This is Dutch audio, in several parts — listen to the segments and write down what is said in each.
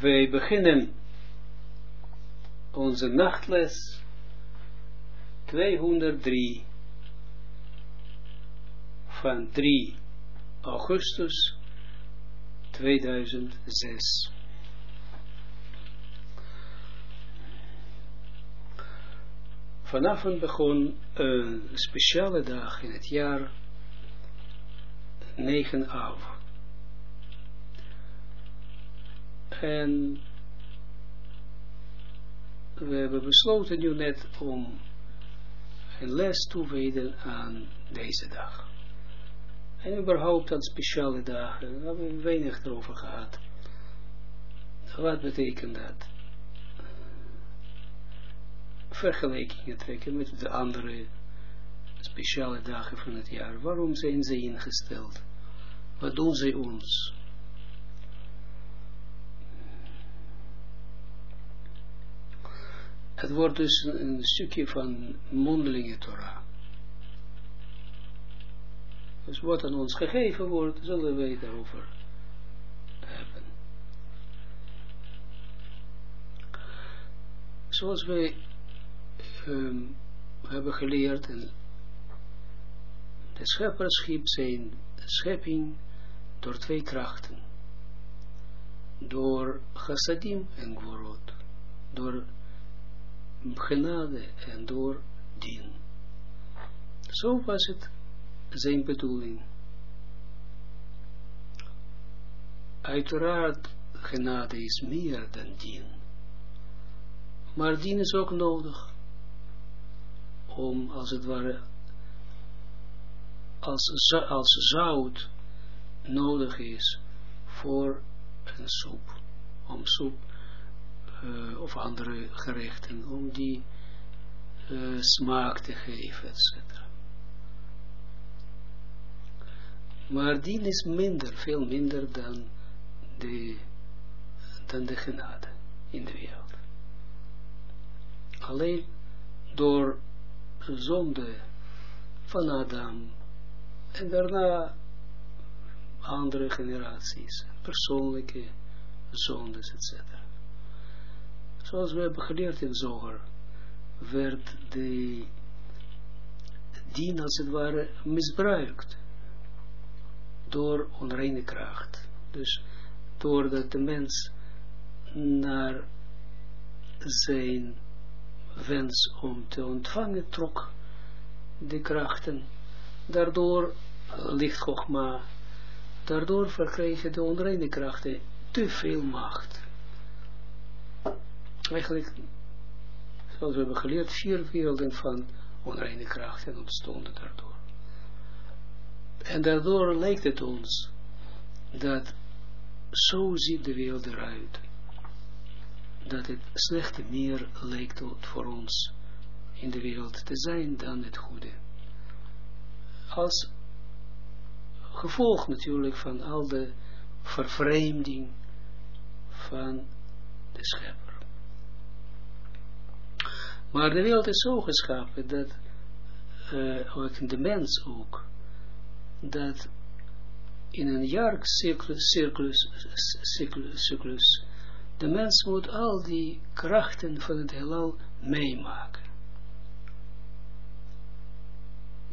Wij beginnen onze nachtles 203 van 3 augustus 2006. Vanavond begon een speciale dag in het jaar 9 af. En we hebben besloten nu net om een les te wijden aan deze dag. En überhaupt aan speciale dagen, daar hebben we weinig erover gehad. Wat betekent dat? Vergelijkingen trekken met de andere speciale dagen van het jaar. Waarom zijn ze ingesteld? Wat doen ze ons? Het wordt dus een stukje van mondelinge Torah. Dus wat aan ons gegeven wordt, zullen wij daarover hebben. Zoals wij um, hebben geleerd, en de schepper schiep zijn schepping door twee krachten. Door chassadim en gvorot. Door genade en door dien. Zo was het zijn bedoeling. Uiteraard, genade is meer dan dien. Maar dien is ook nodig om, als het ware, als, als zout nodig is voor een soep, om soep uh, of andere gerechten, om die uh, smaak te geven, etc. Maar die is minder, veel minder dan de, dan de genade in de wereld. Alleen door zonde van Adam en daarna andere generaties, persoonlijke zondes, etc. Zoals we hebben geleerd in Zoger, werd de dien als het ware misbruikt door onreine kracht. Dus doordat de mens naar zijn wens om te ontvangen trok de krachten, daardoor ligt Chogma, daardoor verkregen de onreine krachten te veel macht. Eigenlijk, zoals we hebben geleerd, vier werelden van onreine krachten ontstonden daardoor. En daardoor lijkt het ons dat zo ziet de wereld eruit. Dat het slechte meer lijkt voor ons in de wereld te zijn dan het goede. Als gevolg natuurlijk van al de vervreemding van de schepper. Maar de wereld is zo geschapen dat uh, ook de mens ook dat in een jaarcyclus cyclus, cyclus, cyclus, de mens moet al die krachten van het heelal meemaken.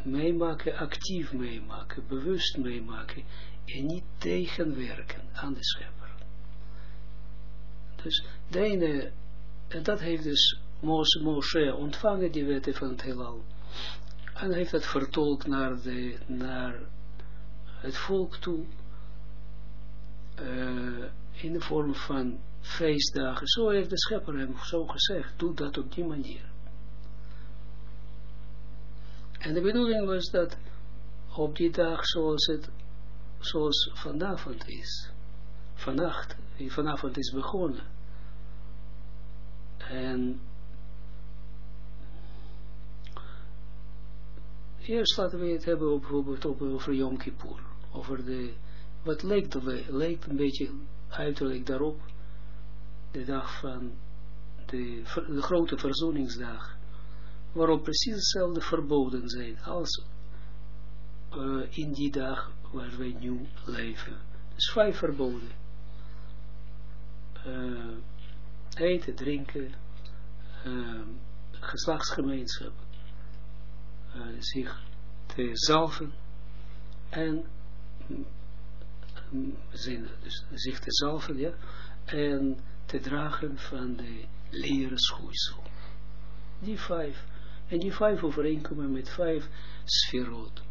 Meemaken, actief meemaken, bewust meemaken en niet tegenwerken aan de schepper. Dus de ene, en dat heeft dus Moshe, Moshe ontvangen, die wetten van het heelal. En heeft het vertolkt naar, de, naar het volk toe, uh, in de vorm van feestdagen. Zo heeft de schepper hem zo gezegd, doe dat op die manier. En de bedoeling was dat op die dag zoals het, zoals vanavond is, vannacht, vanavond is begonnen. En eerst laten we het hebben bijvoorbeeld over Yom Kippur over de, wat leek een beetje uiterlijk daarop, de dag van de, grote verzoeningsdag, waarop precies hetzelfde verboden zijn als uh, in die dag waar wij nu leven. Dus vijf verboden. uh, eten, drinken, uh, geslachtsgemeenschap, zich te zalven en zin, dus zich te zalven, ja, en te dragen van de leren schoeisel. Die vijf. En die vijf overeenkomen met vijf sferot.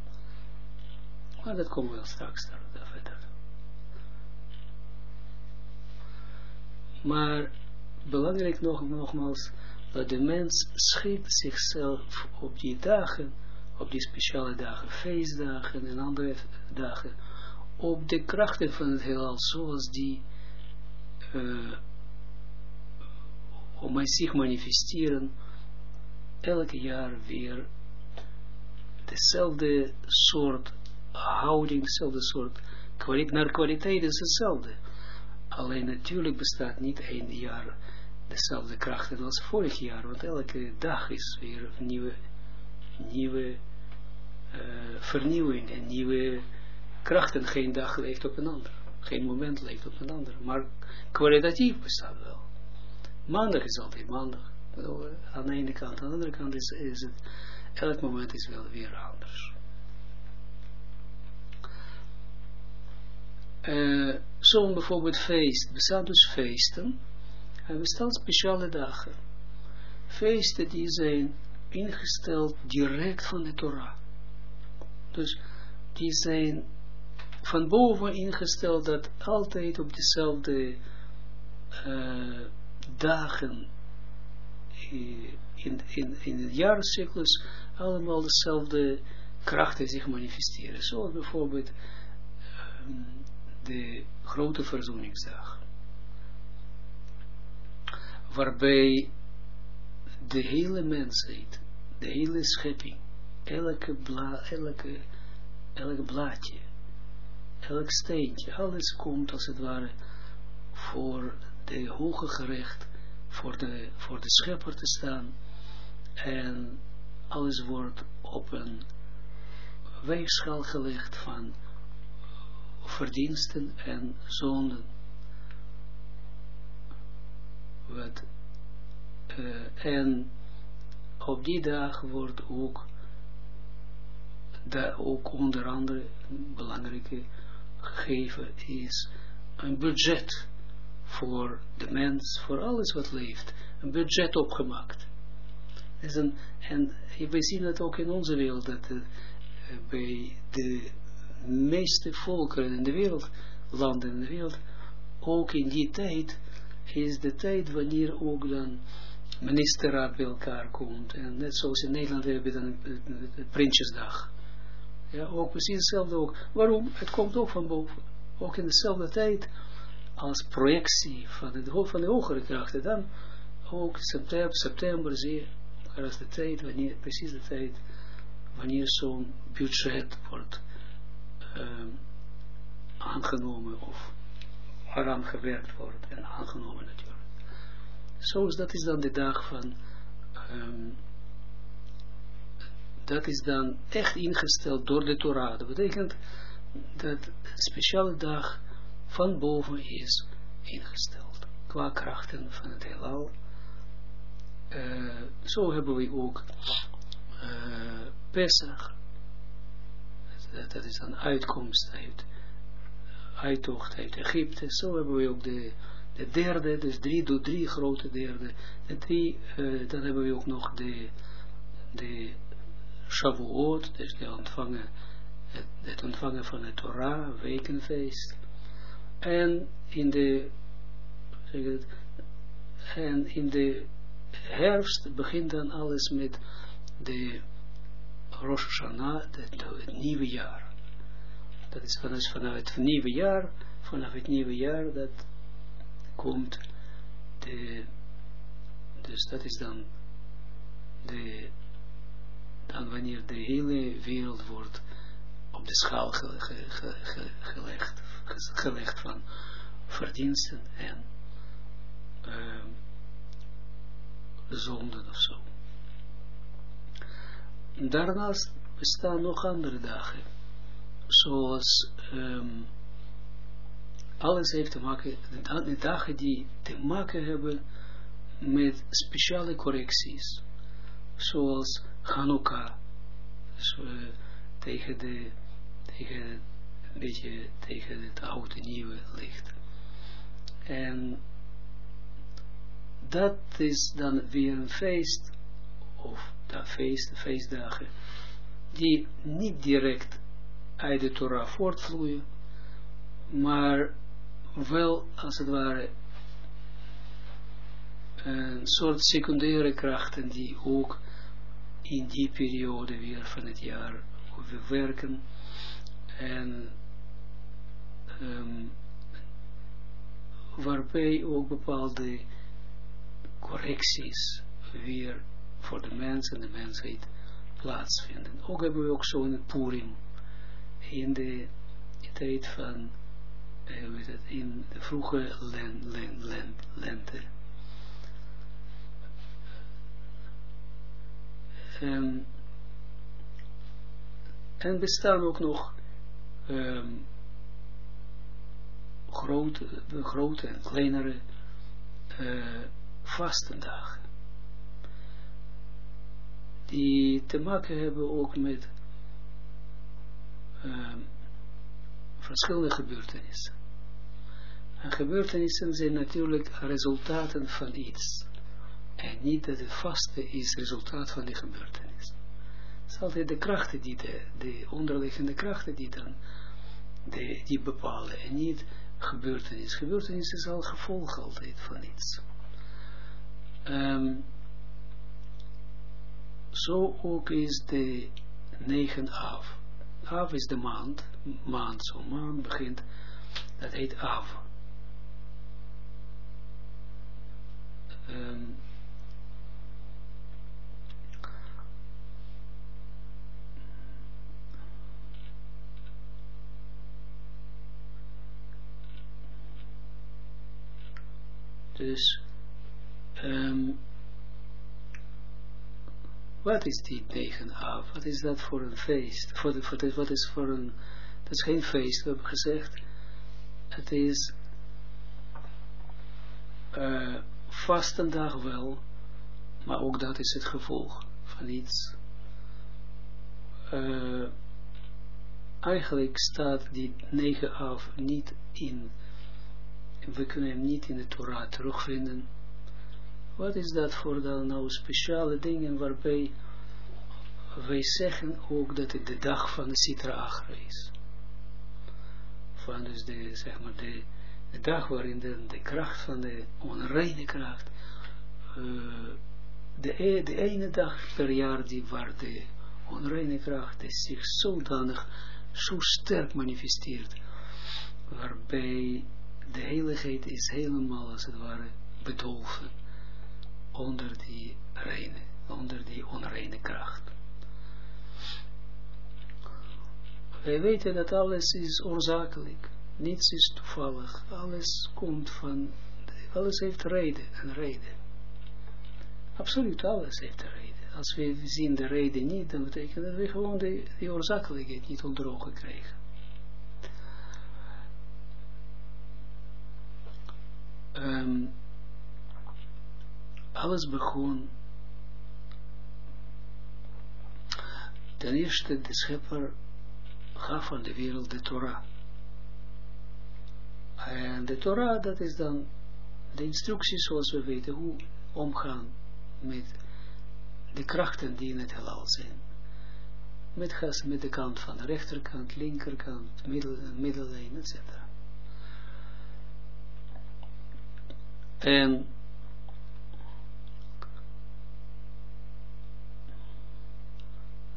Maar dat komen we wel straks daar, verder. Maar belangrijk nog, nogmaals, dat de mens schikt zichzelf op die dagen, op die speciale dagen, feestdagen en andere dagen, op de krachten van het heelal, zoals die uh, om zich manifesteren, elke jaar weer dezelfde soort houding, dezelfde soort kwaliteit, naar kwaliteit is hetzelfde. Alleen natuurlijk bestaat niet één jaar dezelfde krachten als vorig jaar, want elke dag is weer een nieuwe, nieuwe vernieuwing en nieuwe krachten. Geen dag leeft op een ander, geen moment leeft op een ander, maar kwalitatief bestaat wel. Maandag is altijd maandag, aan de ene kant, aan de andere kant is, is het, elk moment is wel weer anders. Uh, Zo'n bijvoorbeeld feest, bestaan dus feesten, en bestaan speciale dagen. Feesten die zijn ingesteld direct van de Torah. Dus die zijn van boven ingesteld dat altijd op dezelfde uh, dagen in, in, in het jaarcyclus allemaal dezelfde krachten zich manifesteren. Zoals bijvoorbeeld um, de grote verzoeningsdag. Waarbij de hele mensheid, de hele schepping, elke, bla, elke, elke blaadje, elk steentje, alles komt als het ware voor de hoge gerecht, voor de, voor de schepper te staan en alles wordt op een weegschaal gelegd van verdiensten en zonden. Wat, uh, en op die dag wordt ook, da, ook onder andere een belangrijke gegeven is een budget voor de mens, voor alles wat leeft. Een budget opgemaakt. Is een, en we zien het ook in onze wereld, dat uh, bij de meeste volkeren in de wereld, landen in de wereld, ook in die tijd, is de tijd wanneer ook dan ministerraad bij elkaar komt. En net zoals in Nederland hebben we dan Prinsjesdag. Ja, ook precies hetzelfde ook. Waarom? Het komt ook van boven. Ook in dezelfde tijd als projectie van de, van de hogere krachten. Dan ook september, september zie is de tijd, wanneer, precies de tijd, wanneer zo'n budget wordt uh, aangenomen of waaraan gewerkt wordt en aangenomen natuurlijk. Zo is dat is dan de dag van um, dat is dan echt ingesteld door de Torah. Dat betekent dat een speciale dag van boven is ingesteld. Qua krachten van het heelal. Uh, zo hebben we ook uh, Pesach dat, is een uitkomst uit uittocht uit Egypte. Zo hebben we ook de, de derde, dus drie, door drie grote derde. De drie, uh, dan hebben we ook nog de, de Shavuot, dus de ontvangen, het, het ontvangen van de Torah, wekenfeest. En in de, zeg het, in de herfst begint dan alles met de Rosh Hashanah, het, het nieuwe jaar. Dat is vanuit, vanuit het nieuwe jaar, vanaf het nieuwe jaar, dat komt de, dus dat is dan de, wanneer de hele wereld wordt op de schaal ge, ge, ge, gelegd, gelegd van verdiensten en uh, zonden of zo. Daarnaast bestaan nog andere dagen, zoals um, alles heeft te maken, de dagen die te maken hebben met speciale correcties, zoals Hanukkah, zo, uh, tegen de, tegen, een beetje tegen het oude nieuwe licht. En dat is dan weer een feest, of dat feest, feestdagen, die niet direct uit de Torah voortvloeien, maar wel als het ware een soort secundaire krachten die ook in die periode weer van het jaar werken en um, waarbij ook bepaalde correcties weer voor de mens en de mensheid plaatsvinden. Ook hebben we ook zo in het Purim, in de tijd van, eh, weet het, in de vroege len, len, len, lente. Um, en bestaan ook nog um, grote, grote en kleinere uh, vastendagen. Die te maken hebben ook met uh, verschillende gebeurtenissen. En gebeurtenissen zijn natuurlijk resultaten van iets. En niet dat het vaste is resultaat van die gebeurtenis. Het is altijd de krachten die, de, de onderliggende krachten die dan, die bepalen. En niet gebeurtenis. Gebeurtenis is al gevolg altijd van iets. Um, zo ook is de negen af. Af is de maand, maand, zo maand begint, dat heet af. Um, Dus, um, wat is die negen af? Wat is dat voor een feest? Voor de, wat is voor een, dat is geen feest, we hebben gezegd. Het is uh, vastendag wel, maar ook dat is het gevolg van iets. Uh, eigenlijk staat die negen af niet in we kunnen hem niet in de Torah terugvinden. Wat is dat voor dan nou speciale dingen waarbij wij zeggen ook dat het de dag van de Sitra Achra is. Van dus de, zeg maar, de, dag waarin de, de kracht van de onreine kracht, uh, de, e, de ene dag per jaar die waar de onreine kracht zich zodanig, zo sterk manifesteert, waarbij de heiligheid is helemaal als het ware bedolven onder die reine, onder die onreine kracht. Wij weten dat alles is oorzakelijk, niets is toevallig, alles komt van, alles heeft reden en reden. Absoluut alles heeft reden. Als we zien de reden niet, dan betekent dat we gewoon de, die oorzakelijkheid niet onder ogen krijgen. um, alles begon ten eerste de schepper gaf aan de wereld de Torah. En de Torah, dat is dan de instructies zoals we weten hoe omgaan met de krachten die in het heelal zijn. Met, gas, met de kant van de rechterkant, linkerkant, middel, middellijn, etc. En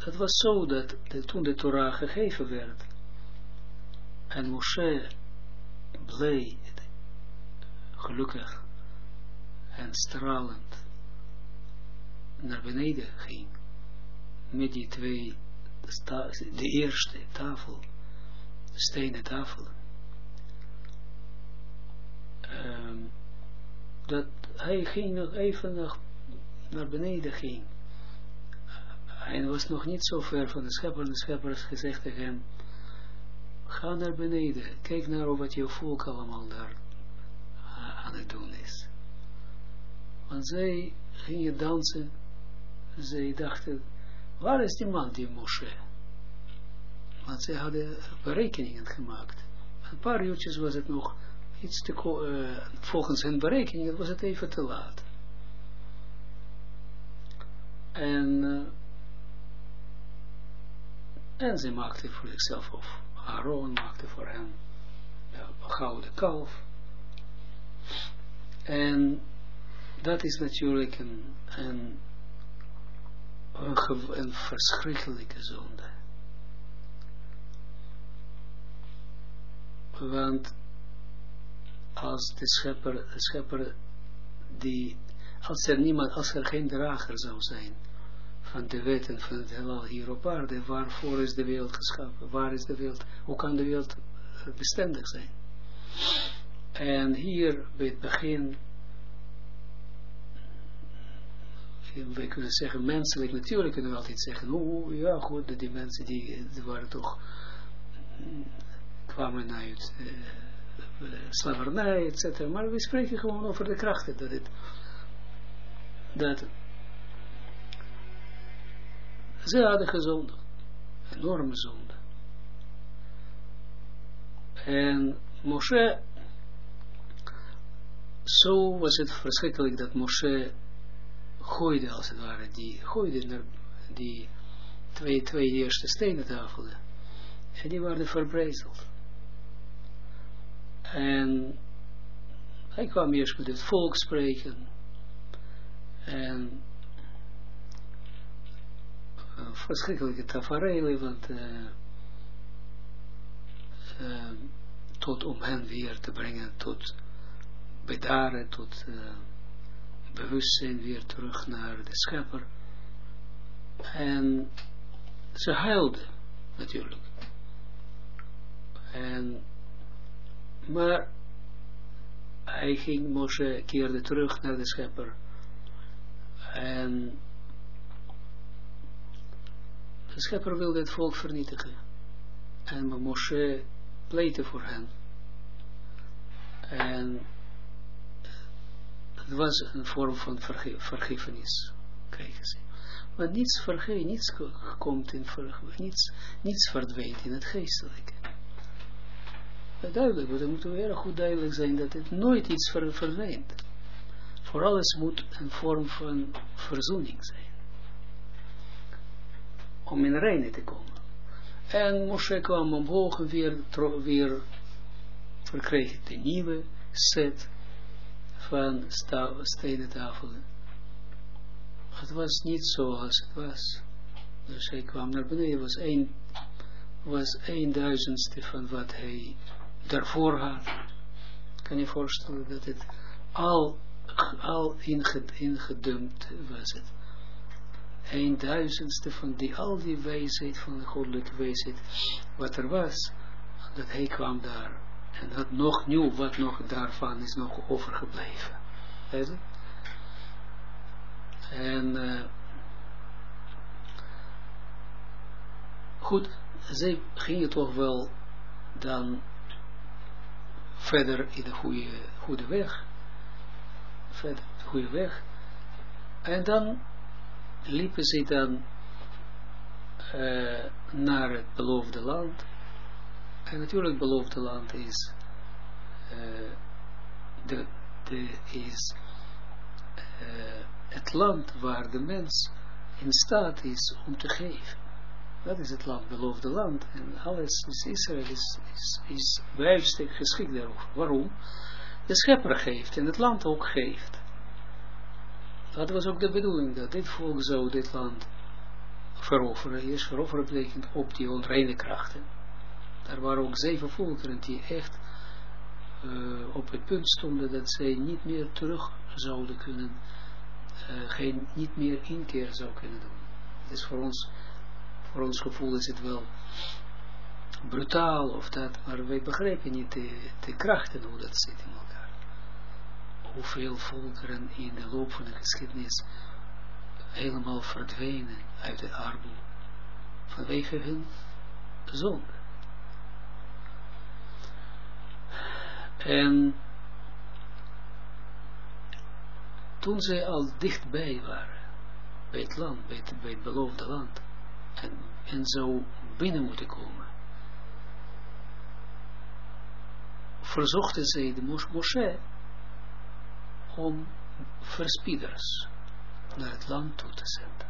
het was zo dat de, toen de Torah gegeven werd en Moshe blij, gelukkig en stralend naar beneden ging met die twee, de eerste tafel, de stenen tafel. Um, dat hij ging nog even naar beneden ging. Hij was nog niet zo ver van de schepper. De schepper heeft gezegd tegen hem, ga naar beneden, kijk naar wat je volk allemaal daar uh, aan het doen is. Want zij gingen dansen, zij dachten, waar is die man, die Moshe? Want zij hadden berekeningen gemaakt. Een paar uurtjes was het nog iets te, uh, volgens hun berekeningen was het even te laat. En, uh, en ze maakte voor zichzelf, of Aaron maakte voor een gouden kalf. En dat is natuurlijk een, een, een, verschrikkelijke zonde. Want als de schepper die, als er niemand, als er geen drager zou zijn van de wetten van het heelal hier op aarde, waarvoor is de wereld geschapen? Waar is de wereld? Hoe kan de wereld bestendig zijn? En hier bij het begin, we kunnen zeggen menselijk, natuurlijk kunnen we altijd zeggen, oh ja goed, die mensen die, die waren toch, kwamen uit uh, slavernij, etc. Maar we spreken gewoon over de krachten, dat het, dat ze hadden gezondigd, enorme zonde. En Moshe, zo was het verschrikkelijk dat Moshe gooide, als het ware, die gooide naar die twee, twee eerste stenen tafelen. En die waren verbrezeld. En hij kwam eerst met het volk spreken. En verschrikkelijke tafereelen, want uh, uh, tot om hen weer te brengen tot bedaren, tot bewustzijn weer terug naar de schepper. En ze huilden natuurlijk. En maar hij ging, Moshe keerde terug naar de schepper. En de schepper wilde het volk vernietigen. En Moshe pleitte voor hen. En het was een vorm van verge vergiffenis, ze. Maar niets vergeet, niets komt in vergeven, niets, niets verdwijnt in het geestelijke duidelijk, want het moet heel goed duidelijk zijn dat het nooit iets ver verdwijnt. Voor alles moet een vorm van verzoening zijn. Om in reine te komen. En Moshe kwam omhoog en weer, weer verkreeg de nieuwe set van stenen tafelen. Het was niet zoals het was. Dus hij kwam naar beneden, was een, was een duizendste van wat hij daarvoor had. Kan je voorstellen dat het al, al ingedumpt was het. Een duizendste van die, al die wijsheid van de goddelijke wijsheid, wat er was, dat hij kwam daar. En dat nog nieuw, wat nog daarvan is nog overgebleven. En uh, goed, zij gingen toch wel dan verder in de goede, goede weg. Verder de goede weg. En dan liepen ze dan uh, naar het beloofde land. En natuurlijk het beloofde land is, uh, de, de, is uh, het land waar de mens in staat is om te geven. Dat is het land, beloofde land. En alles is Israël is, is, is geschikt daarover. Waarom? De schepper geeft en het land ook geeft. Dat was ook de bedoeling, dat dit volk zou dit land veroveren. Eerst veroveren op die onreine krachten. Daar waren ook zeven volkeren die echt uh, op het punt stonden dat zij niet meer terug zouden kunnen, uh, geen, niet meer inkeer zou kunnen doen. Is voor ons voor ons gevoel is het wel brutaal of dat, maar wij begrijpen niet de, krachten hoe dat zit in. Hoeveel volkeren in de loop van de geschiedenis helemaal verdwenen uit de armoede vanwege hun zonde. En toen zij al dichtbij waren, bij het land, bij het, bij het beloofde land, en, en zou binnen moeten komen, verzochten zij de Moshe om verspieders naar het land toe te zenden.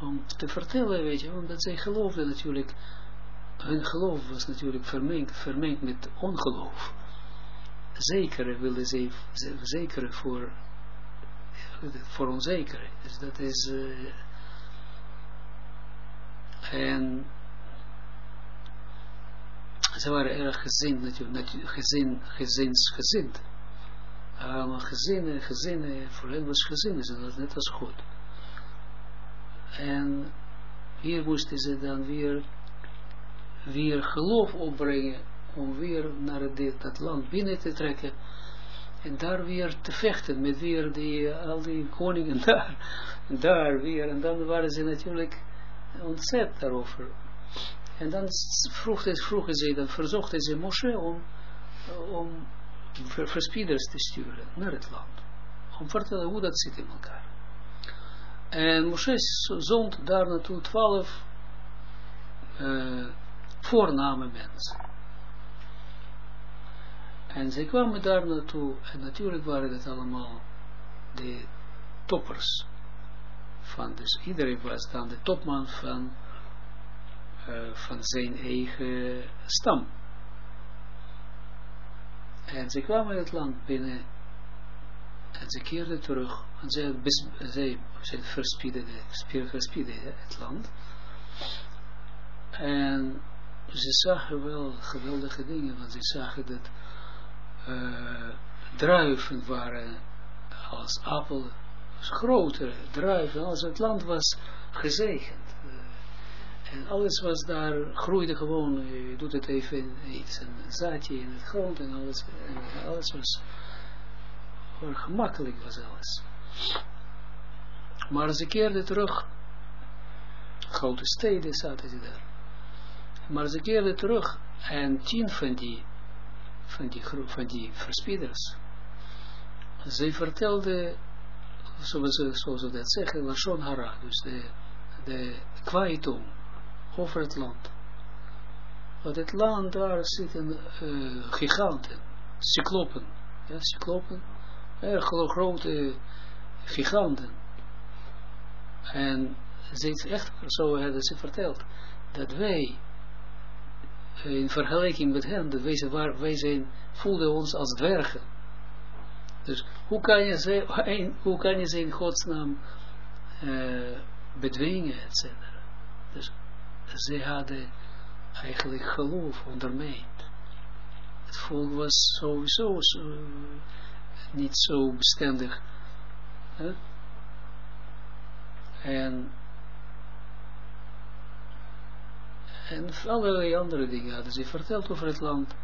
Om te vertellen, weet je, omdat zij geloofden natuurlijk, hun geloof was natuurlijk vermengd, vermengd met ongeloof. Zeker wilden zij zeker voor, voor onzeker. Dus dat is, uh, en ze waren erg gezind natuurlijk, gezin, gezinsgezind. Allemaal gezinnen, gezinnen, voor hen was gezinnen, ze dat net als goed. En hier moesten ze dan weer, weer geloof opbrengen, om weer naar dit, dat land binnen te trekken, en daar weer te vechten, met weer die, al die koningen daar, daar weer, en dan waren ze natuurlijk ontzet daarover. En dan vroegen, vroegen ze, dan verzochten ze Moshe om, om verspieders te sturen naar het land. Om te vertellen hoe dat zit in elkaar. En Moshe zond daar naartoe twaalf uh, voorname mensen. En zij kwamen daar naartoe, en natuurlijk waren dat allemaal de toppers. Van, dus iedereen was dan de topman van, uh, van zijn eigen stam. En ze kwamen het land binnen en ze keerden terug en zij, zij, zij verspieden, het land. En ze zagen wel geweldige dingen, want ze zagen dat uh, druiven waren als appel, grotere druiven, als het land was gezegend. En alles was daar, groeide gewoon, je doet het even iets, een zaadje in het grond en alles, en alles was, gemakkelijk was alles. Maar ze keerden terug, grote steden zaten ze daar. Maar ze keerden terug en tien van die, van die, van die verspieders, ze vertelden, zoals, zoals we dat zeggen, Lashon Hara, dus de, de over het land. Want het land daar zitten uh, giganten, cyclopen, ja, cyclopen, erg grote giganten. En ze is echt, zo hebben ze verteld, dat wij, in vergelijking met hen, dat wij, waar, wij zijn, voelden ons als dwergen. Dus hoe kan je ze, hoe kan je ze in godsnaam uh, bedwingen, et cetera. Dus ze hadden eigenlijk geloof ondermijnd. Het volk was sowieso zo, niet zo bestendig. Hè? En, en allerlei andere dingen hadden ze verteld over het land.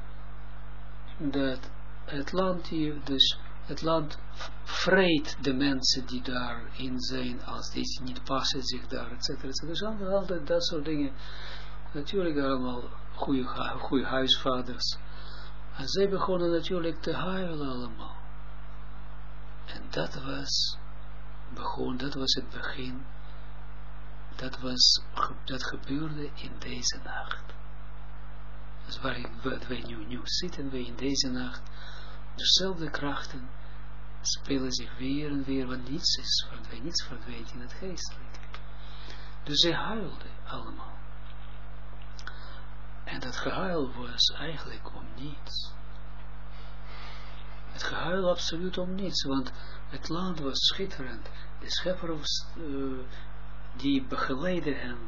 Dat het land hier dus het land vreet de mensen die daarin zijn, als die niet passen zich daar, et cetera, et Dus altijd dat soort dingen. Natuurlijk allemaal goede, goede huisvaders. En zij begonnen natuurlijk te huilen allemaal. En dat was, begon, dat was het begin. Dat was, dat gebeurde in deze nacht. Dus waar wij nu, nu zitten, wij in deze nacht, dezelfde krachten spelen zich weer en weer, want niets is verdwijnt, niets verdwijnt in het geestelijke. Dus ze huilden allemaal. En dat gehuil was eigenlijk om niets. Het gehuil absoluut om niets, want het land was schitterend. De schepper uh, die begeleidde hen,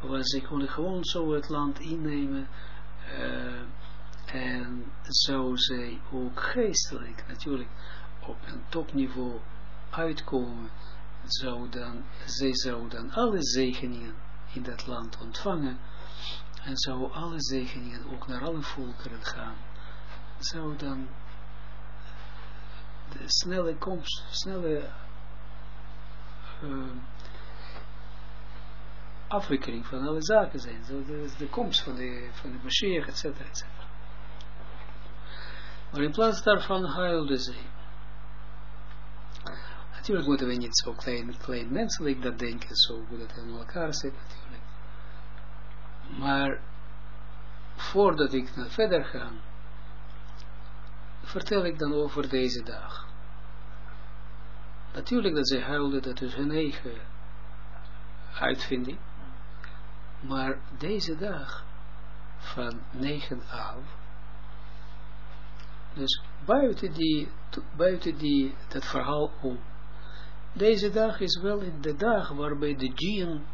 was, ze konden gewoon zo het land innemen, uh, en zou zij ook geestelijk natuurlijk op een topniveau uitkomen, zou dan, zij zou dan alle zegeningen in dat land ontvangen en zou alle zegeningen ook naar alle volkeren gaan. Zou dan de snelle komst, snelle uh, afwikkeling van alle zaken zijn. De, komst van de, van de Mashiach, et cetera. Maar in plaats daarvan huilde zij. Natuurlijk moeten we niet zo klein, klein menselijk dat denken, zo hoe dat in elkaar zit natuurlijk. Maar voordat ik naar verder ga, vertel ik dan over deze dag. Natuurlijk dat zij huilde, dat is hun eigen uitvinding. Maar deze dag van 9 af, dus buiten, die, buiten die, dat verhaal om, deze dag is wel de dag waarbij de djinn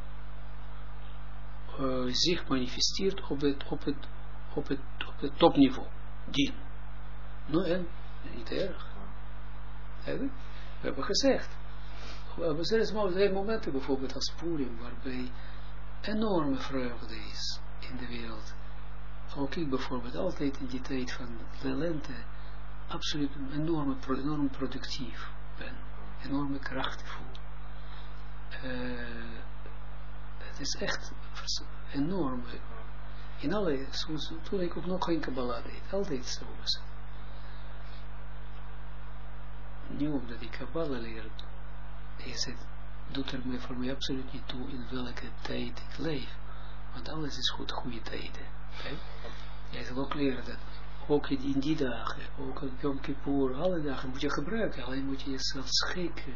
uh, zich manifesteert op het, op het, op het, op het topniveau. Djinn. Nou en, niet erg. We hebben gezegd. We hebben zelfs momenten bijvoorbeeld als Purim, waarbij enorme vreugde is in de wereld. Ook ik bijvoorbeeld altijd in die tijd van de lente absoluut enorm, enorm productief ben. Enorme krachten voel. Uh, het is echt enorm. In alle, toen ik ook nog geen Kabbalah deed, altijd zo was. Nu omdat ik Kabbalah leer, is het doet er me voor mij absoluut niet toe in welke tijd ik leef. Want alles is goed, goede tijden. Okay? Jij zal ook leren dat ook in die dagen, ook op Yom Kippur, alle dagen moet je gebruiken. Alleen moet je jezelf schikken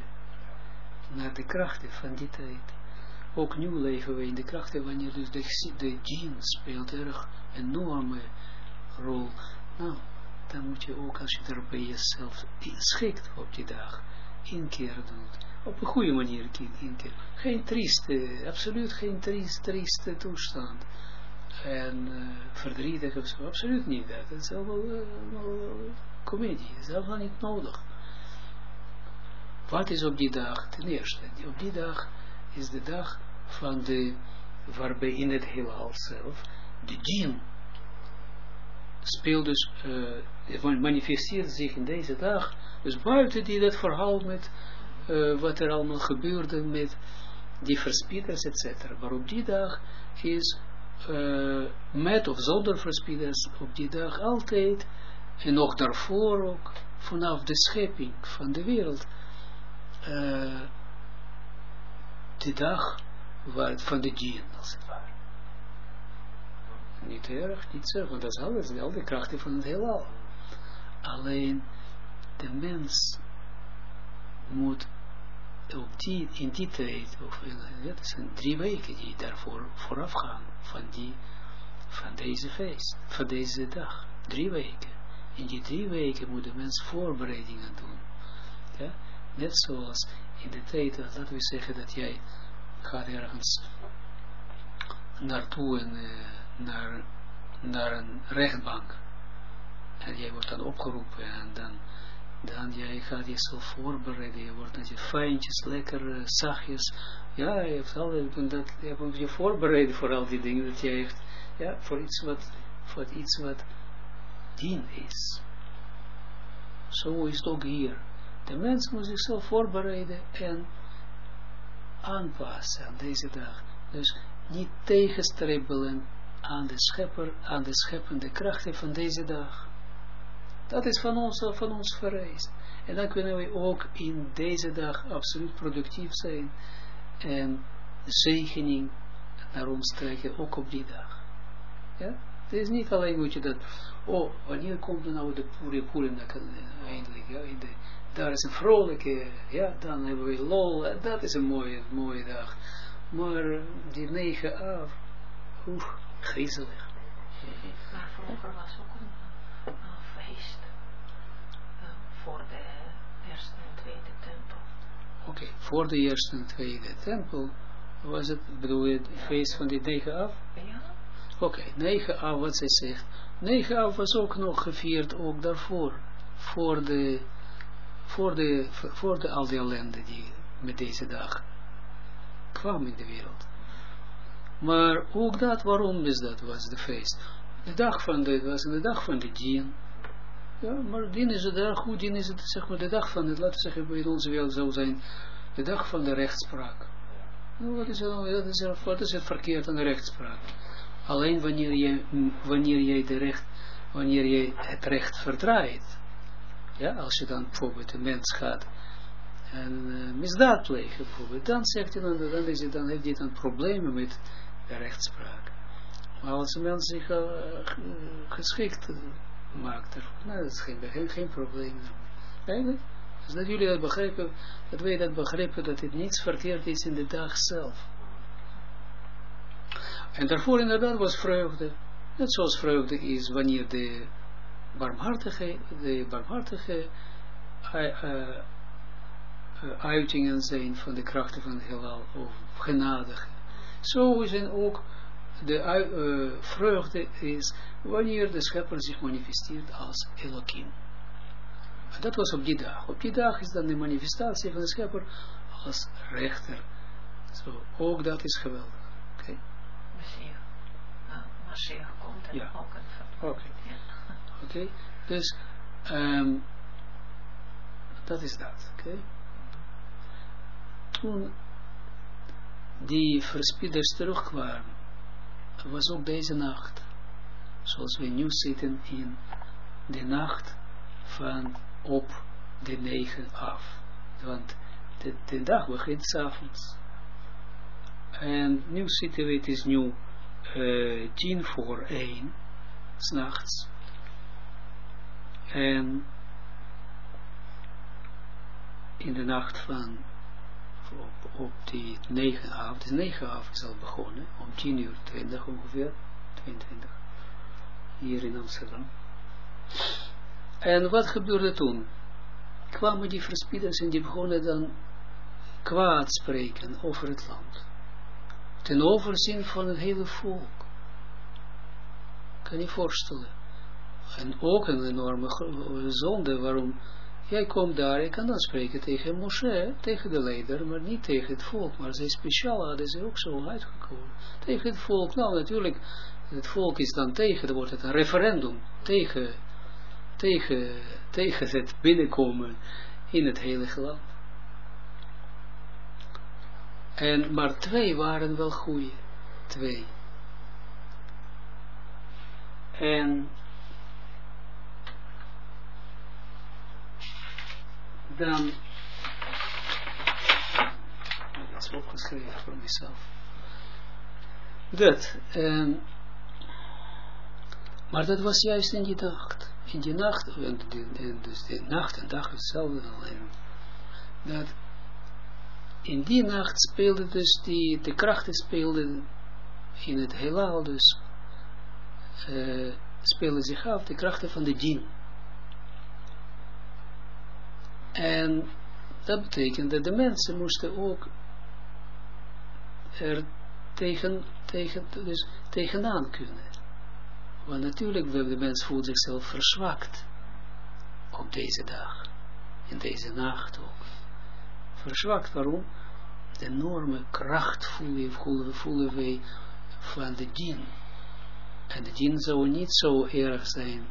naar de krachten van die tijd. Ook nu leven we in de krachten wanneer dus de, de gene speelt erg enorme rol. Nou, dan moet je ook als je er bij jezelf schikt op die dag, inkeren doet op een goede manier inkeer. Geen trieste, absoluut geen trieste toestand. En uh, verdrietig of absoluut niet. Dat is allemaal uh, comedie, dat is allemaal niet nodig. Wat is op die dag? Ten eerste, op die dag is de dag van de, waarbij in het heelal zelf, de djinn speelt dus, uh, manifesteert zich in deze dag, dus buiten die dat verhaal met wat er allemaal gebeurde met die verspieders, etc. Maar op die dag is uh, met of zonder verspieders, op die dag altijd, en nog daarvoor ook, vanaf de schepping van de wereld, uh, de dag waar, van de djinn, als het ware. Niet erg, niet zo, want dat is alles, al de krachten van het heelal. Alleen, de mens moet op die, in die tijd, of het zijn drie weken die daarvoor vooraf gaan van, die, van deze feest, van deze dag. Drie weken. In die drie weken moet de mens voorbereidingen doen. Ja? Net zoals in de tijd, laten we zeggen dat jij gaat ergens naartoe en, uh, naar, naar een rechtbank. En jij wordt dan opgeroepen en dan dan jij gaat jezelf voorbereiden, je wordt met je fijntjes, lekker, uh, zachtjes, ja, je hebt al, dat, je moet je voorbereiden voor al die dingen, dat jij echt, ja, voor iets wat, voor iets wat dien is. Zo is het ook hier. De mens moet zichzelf voorbereiden en aanpassen aan deze dag. Dus niet tegenstribbelen aan de schepper, aan de scheppende krachten van deze dag. Dat is van ons, van ons vereist. En dan kunnen we ook in deze dag absoluut productief zijn. En zegening naar ons trekken, ook op die dag. Ja? Het is niet alleen moet je dat, oh, wanneer komt er nou de Puri Purim eindelijk, ja, in de, daar is een vrolijke, ja, dan hebben we lol, dat is een mooie, mooie dag. Maar die negen af, oeh, griezelig. Maar vroeger was ook een voor de eerste en tweede tempel. Oké, okay, voor de eerste en tweede tempel was het, bedoel je, het feest van die negen af? Ja. Oké, okay, negen af, wat zij zegt. Negen af was ook nog gevierd, ook daarvoor. Voor de, voor de, voor de al die ellende die met deze dag kwam in de wereld. Maar ook dat, waarom is dat, was de feest? De dag van de, was de dag van de djinn. Ja, maar dien is het erg goed, dien is het, zeg maar, de dag van het, laten we zeggen, in onze wereld zou zijn, de dag van de rechtspraak. Nou, wat is, wat, is er, wat is het verkeerd aan de rechtspraak? Alleen wanneer je, wanneer jij de recht, wanneer je het recht verdraait, ja, als je dan bijvoorbeeld een mens gaat en uh, misdaad plegen dan zegt hij dan, dan, is het, dan heeft hij dan problemen met de rechtspraak. Maar als een mens zich uh, geschikt maakt, er, nou, dat is geen, geen probleem. Eigenlijk, dus dat jullie dat begrijpen, dat wij dat begrijpen, dat het niets verkeerd is in de dag zelf. En daarvoor inderdaad was vreugde, net zoals vreugde is wanneer de barmhartige, de barmhartige uh, uh, uitingen zijn van de krachten van het heelal, of genadige. Zo zijn ook de uh, vreugde is wanneer de schepper zich manifesteert als Elohim. En dat was op die dag. Op die dag is dan de manifestatie van de schepper als rechter. Zo, ook dat is geweldig. Oké. Okay. Mashiach. Nou, Mashiach komt en ja. ook het Oké. Oké. Dus, um, dat is dat. Oké. Okay. Toen die verspieders terugkwamen, was ook deze nacht. Zoals we nu zitten in de nacht van op de negen af. Want de, dag begint s'avonds. En nu zitten we, het is nu uh, tien voor één, s'nachts. En in de nacht van op, op die negen af, het is negen af is al begonnen, om tien uur twintig ongeveer, 22, hier in Amsterdam. En wat gebeurde toen? Kwamen die verspieders en die begonnen dan kwaad spreken over het land. Ten overzien van het hele volk. Kan je voorstellen. En ook een enorme zonde, waarom jij komt daar, je kan dan spreken tegen Moshe, tegen de leider, maar niet tegen het volk. Maar zij speciaal hadden ze ook zo uitgekomen. Tegen het volk, nou natuurlijk, het volk is dan tegen, dan wordt het een referendum tegen tegen, tegen het binnenkomen in het heilige land. En, maar twee waren wel goeie. Twee. En dan dat is opgeschreven voor mezelf. Dat. En, maar dat was juist in die dag in die nacht, en, dus de nacht en dag hetzelfde alleen, dat in die nacht speelde dus die, de krachten speelden in het heelal dus, uh, spelen zich af, de krachten van de djinn. En dat betekent dat de mensen moesten ook er tegen, tegen, dus tegenaan kunnen. Want natuurlijk, de mens voelt zichzelf verzwakt op deze dag. In deze nacht ook. Verzwakt, waarom? De enorme kracht voelen, voelen, voelen wij van de dien. En de dien zou niet zo erg zijn,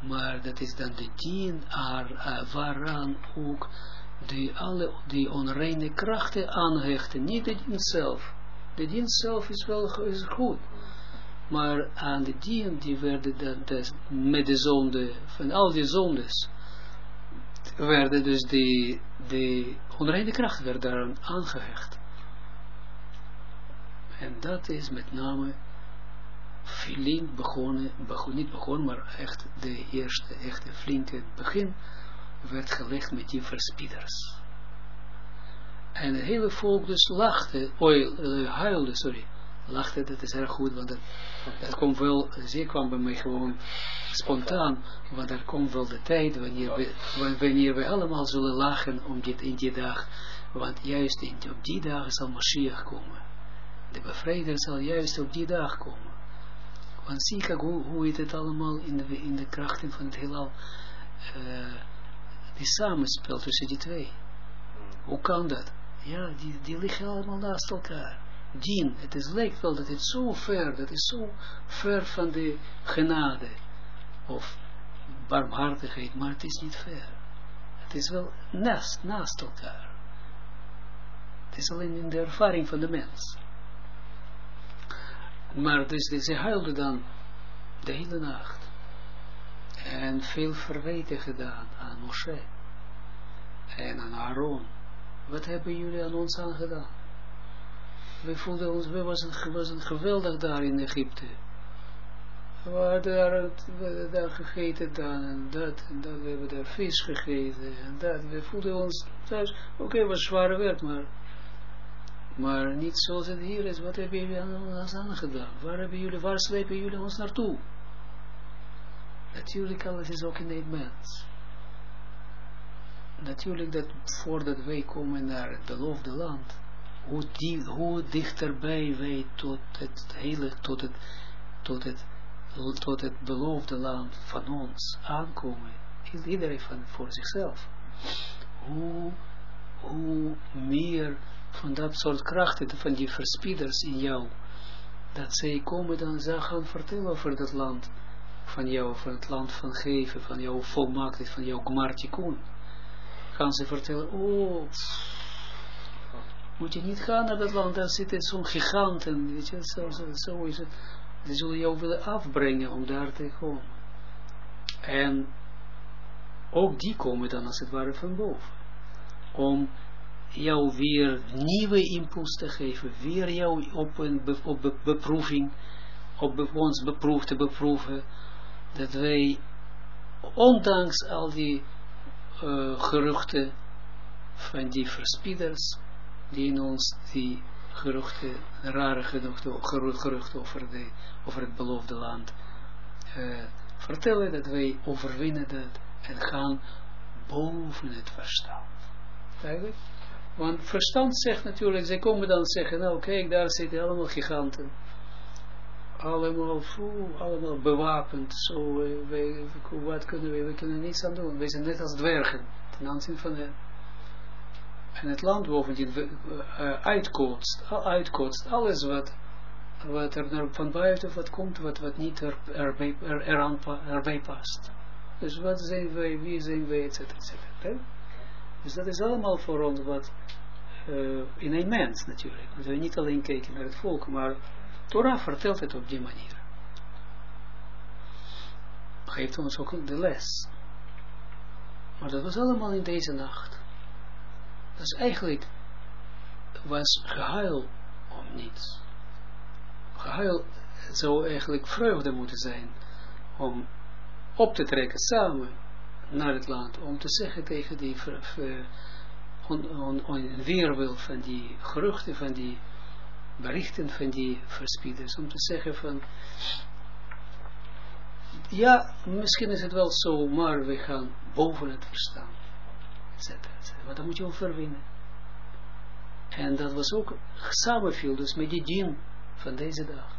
maar dat is dan de dien waaraan ook die, alle die onreine krachten aanhechten. Niet de dien zelf. De dien zelf is wel is goed maar aan de dien die werden dan, dus, met de zonde, van al die zondes, werden dus de, de onreine kracht werd daaraan aangehecht. En dat is met name flink begonnen, begon, niet begonnen, maar echt de eerste, echte flinke begin werd gelegd met die verspieders. En het hele volk dus lachte, oi, uh, huilde, sorry, lachte, dat is erg goed, want dat, komt wel, ze kwam bij mij gewoon spontaan, want er komt wel de tijd wanneer we, wanneer allemaal zullen lachen om dit, in die dag, want juist in, op die dag zal Mashiach komen. De bevrijder zal juist op die dag komen. Want zie ik hoe, hoe het, het allemaal in de, in de krachten van het heelal, uh, die samenspel tussen die twee. Hoe kan dat? Ja, die, die liggen allemaal naast elkaar dien. Het is, lijkt wel dat het zo ver, dat is zo ver van de genade of barmhartigheid, maar het is niet ver. Het is wel naast, naast elkaar. Het is alleen in de ervaring van de mens. Maar dus ze huilden dan de hele nacht. En veel verweten gedaan aan Moshe. En aan Aaron. Wat hebben jullie aan ons aangedaan? We voelden ons, we was een geweldig daar in Egypte. We hebben daar, we daar gegeten dan en dat en dat. We hebben daar vis gegeten en dat. We voelden ons thuis, oké, okay, was zware werk, maar, maar niet zoals het hier is. Wat hebben jullie aan ons aangedaan? Waar, hebben jullie, waar slepen jullie ons naartoe? Natuurlijk, alles is ook in het mens. Natuurlijk dat voordat wij komen naar het beloofde land, hoe, die, hoe dichterbij wij tot het hele, tot het, tot het, tot het beloofde land van ons aankomen, is iedereen van, voor zichzelf. Hoe, hoe meer van dat soort krachten, van die verspieders in jou, dat zij komen dan, gaan vertellen over dat land van jou, van het land van geven, van jouw volmaaktheid, van jouw gmartikun. Gaan ze vertellen, oh, moet je niet gaan naar dat land, daar zit zo'n gigant en weet je, zo, zo, zo is het. Ze zullen jou willen afbrengen om daar te komen. En ook die komen dan als het ware van boven. Om jou weer nieuwe impuls te geven, weer jou op een op beproeving, op ons beproef te beproeven, dat wij, ondanks al die uh, geruchten van die verspieders, die in ons die geruchten, rare geruchten, geruchten over, de, over het beloofde land uh, vertellen, dat wij overwinnen dat en gaan boven het verstand. Eigenlijk? Want verstand zegt natuurlijk, zij komen dan zeggen, nou kijk, daar zitten allemaal giganten. Allemaal, voel, allemaal bewapend, zo, wat kunnen we, we kunnen niets aan doen, wij zijn net als dwergen, ten aanzien van hen. En het land bovendien uh, uitkotst, uitkotst, alles wat, wat er van buiten wat komt, wat, wat niet er, erbij, er, erbij past. Dus wat zijn wij, wie zijn wij, et cetera, et cetera. Dus dat is allemaal voor ons wat, uh, in een mens natuurlijk. We niet alleen kijken naar het volk, maar Torah vertelt het op die manier. Geeft ons ook de les. Maar dat was allemaal in deze nacht. Dus eigenlijk was gehuil om niets. Gehuil zou eigenlijk vreugde moeten zijn om op te trekken samen naar het land, om te zeggen tegen die weerwil van die geruchten, van die berichten van die verspieders, om te zeggen van, ja, misschien is het wel zo, maar we gaan boven het verstaan, etc. Maar dan moet je overwinnen. En dat was ook samenviel, dus met die dien van deze dag.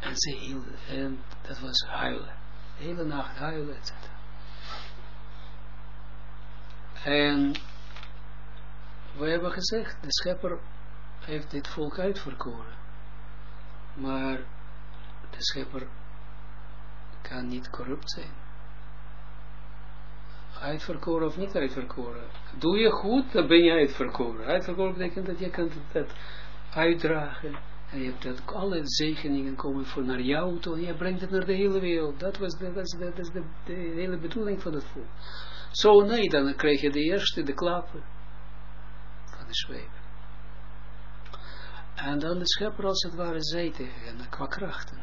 En ze hielden, en dat was huilen. De hele nacht huilen, etc. En we hebben gezegd, de schepper heeft dit volk uitverkoren. Maar de schepper kan niet corrupt zijn. Uitverkoren of niet uitverkoren. Doe je goed, dan ben je uitverkoren. Uitverkoren betekent dat je kunt dat uitdragen. En je hebt dat alle zegeningen komen voor naar jou toe. En je brengt het naar de hele wereld. Dat was de, dat is de, de, de hele bedoeling van het volk. Zo nee, dan krijg je de eerste, de klappen van de zweep. En dan de schepper als het ware zei tegen hen, qua krachten.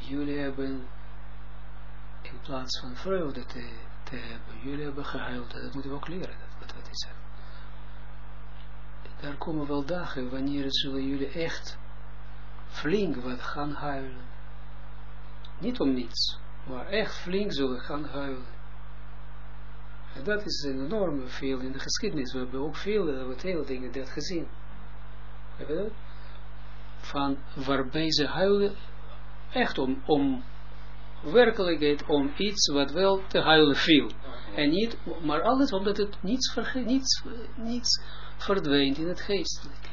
Jullie hebben, in plaats van vreugde te, hebben, jullie hebben gehuild. Dat moeten we ook leren, dat, wat is Daar komen wel dagen wanneer zullen jullie echt flink wat gaan huilen. Niet om niets, maar echt flink zullen gaan huilen. Dat is een enorme veel in de geschiedenis. We hebben ook veel, wat hele dingen dat gezien van waarbij ze huilen echt om, om werkelijkheid, om iets wat wel te huilen viel. En niet, maar alles omdat het niets, verge niets, niets verdwijnt in het geestelijke.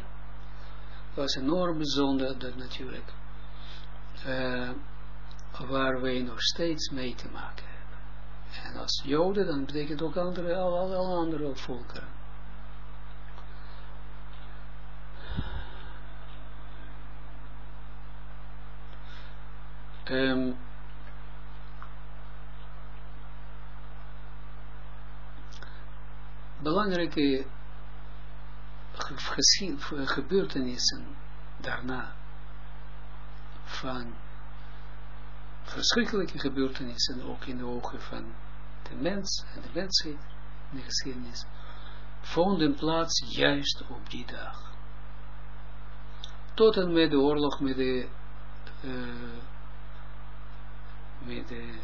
Dat was een enorme zonde dat natuurlijk. Uh, waar wij nog steeds mee te maken. En als Joden, dan betekent ook andere, alle, alle andere volkeren. Ehm, belangrijke gebeurtenissen daarna van verschrikkelijke gebeurtenissen ook in de ogen van de mens en de mensheid in de geschiedenis vonden plaats juist op die dag. Tot en met de oorlog met de uh, met de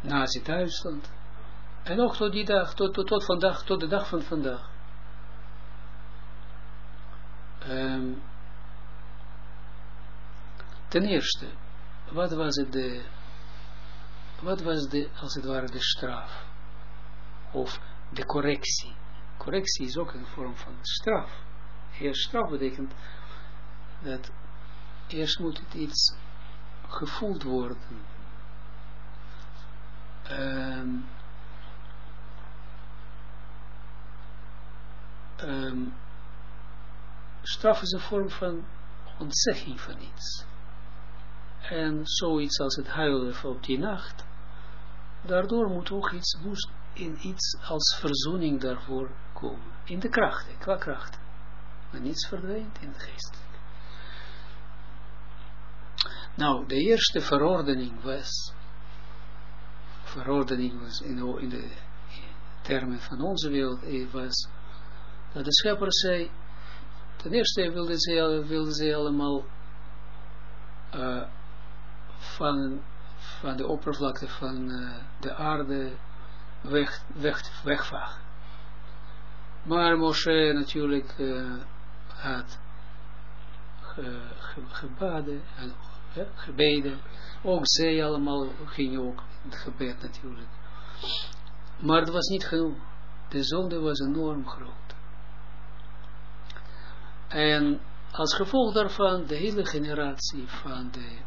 Nazi-Duitsland. En ook tot die dag, tot, tot, tot vandaag, tot de dag van vandaag. Um, ten eerste, wat was het de, wat was de, als het ware de straf? Of de correctie. Correctie is ook een vorm van straf. Eerst straf betekent dat eerst moet het iets gevoeld worden. Um, um, straf is een vorm van ontzegging van iets. En zoiets als het huilen op die nacht, daardoor moet ook iets, moest in iets als verzoening daarvoor komen. In de krachten, qua krachten. Maar niets verdwijnt in de geest. Nou, de eerste verordening was, verordening was in in de termen van onze wereld, eh, was dat de schepper zei, ten eerste wilde ze, wilde ze allemaal uh, van, van de oppervlakte van uh, de aarde weg, weg, wegvagen. Maar Moshe natuurlijk uh, had ge, ge, gebaden en gebeden. Ook zij allemaal gingen ook in het gebed natuurlijk. Maar het was niet genoeg. De zonde was enorm groot. En als gevolg daarvan de hele generatie van, de,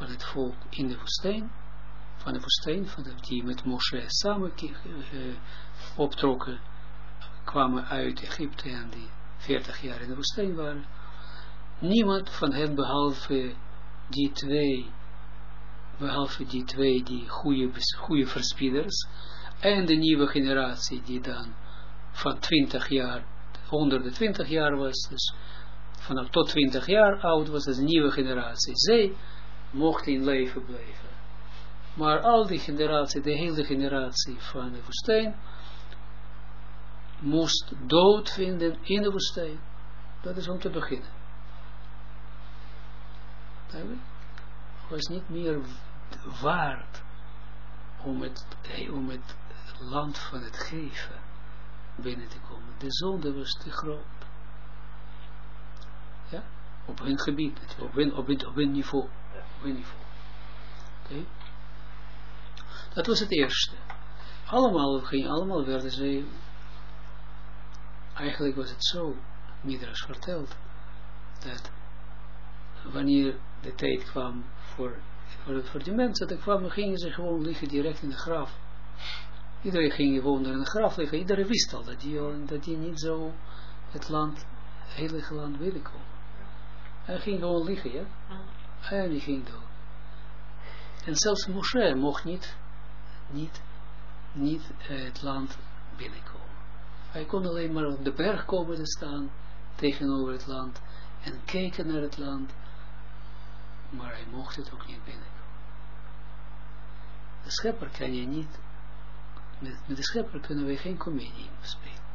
van het volk in de woestijn, van de woestijn, van de, die met Moshe samen uh, optrokken, kwamen uit Egypte en die 40 jaar in de woestijn waren. Niemand van hen behalve die twee, behalve die twee, die goede, goede verspieders, en de nieuwe generatie die dan van 20 jaar, 120 jaar was, dus vanaf tot 20 jaar oud was, dus nieuwe generatie. Zij mochten in leven blijven. Maar al die generatie, de hele generatie van de woestijn, moest dood vinden in de woestijn. Dat is om te beginnen. was niet meer waard om het, om het land van het geven binnen te komen. De zonde was te groot. Ja, op hun gebied, op hun, op hun niveau. Niveau. Oké. Dat was het eerste. Allemaal, allemaal werden ze, eigenlijk was het zo, Midrash verteld, dat wanneer de tijd kwam voor, voor, voor die mensen, dan kwamen, gingen ze gewoon liggen direct in de graf. Iedereen ging gewoon in de graf liggen. Iedereen wist al dat die, dat die niet zo het land, het heilige land willen komen. Hij ging gewoon liggen, ja. En die ging dood. En zelfs Moshe mocht niet, niet, niet uh, het land binnenkomen. Hij kon alleen maar op de berg komen te staan tegenover het land en kijken naar het land maar hij mocht het ook niet binnenkomen. De schepper kan je niet, met, de schepper kunnen we geen comedie spelen.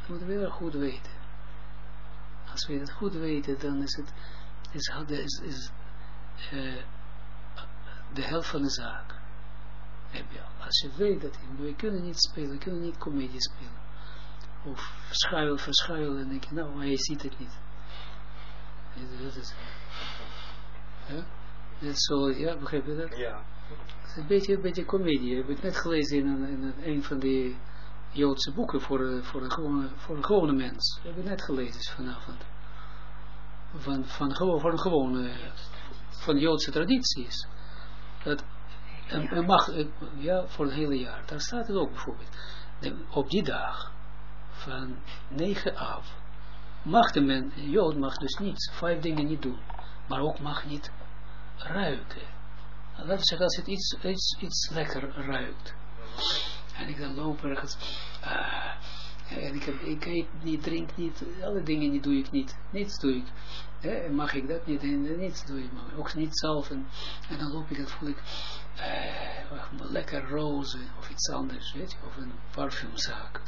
Dat moeten we heel goed weten. Als we het goed weten, dan is het is, is, is uh, de helft van de zaak. Heb je al. Als je weet dat we kunnen niet spelen, we kunnen niet comedie spelen. Of verschuilen, verschuilen, en denk je, nou, maar je ziet het niet. Dat is ja? Net zo, ja, begrijp je dat? Ja. Het is een beetje, een beetje comedie. Ik heb het net gelezen in een, in een van die Joodse boeken voor, voor, een, gewone, voor een gewone mens. Ik heb het net gelezen vanavond. Van, van, van, van een gewone, van Joodse tradities. Dat een, een mag, ja, voor een hele jaar. Daar staat het ook bijvoorbeeld. Op die dag, van 9 af, mag de men, Jood mag dus niets, vijf dingen niet doen maar ook mag niet ruiken. Laten we zeggen, als het iets, iets, iets lekker ruikt. En ik dan loop ergens, uh, en ik, ik eet niet, drink niet, alle dingen niet doe ik niet, niets doe ik. Mag ik dat niet, en niets doe ik, maar ook niet zelf. En, dan loop ik en voel ik, uh, lekker roze of iets anders, weet je, of een parfumzaak.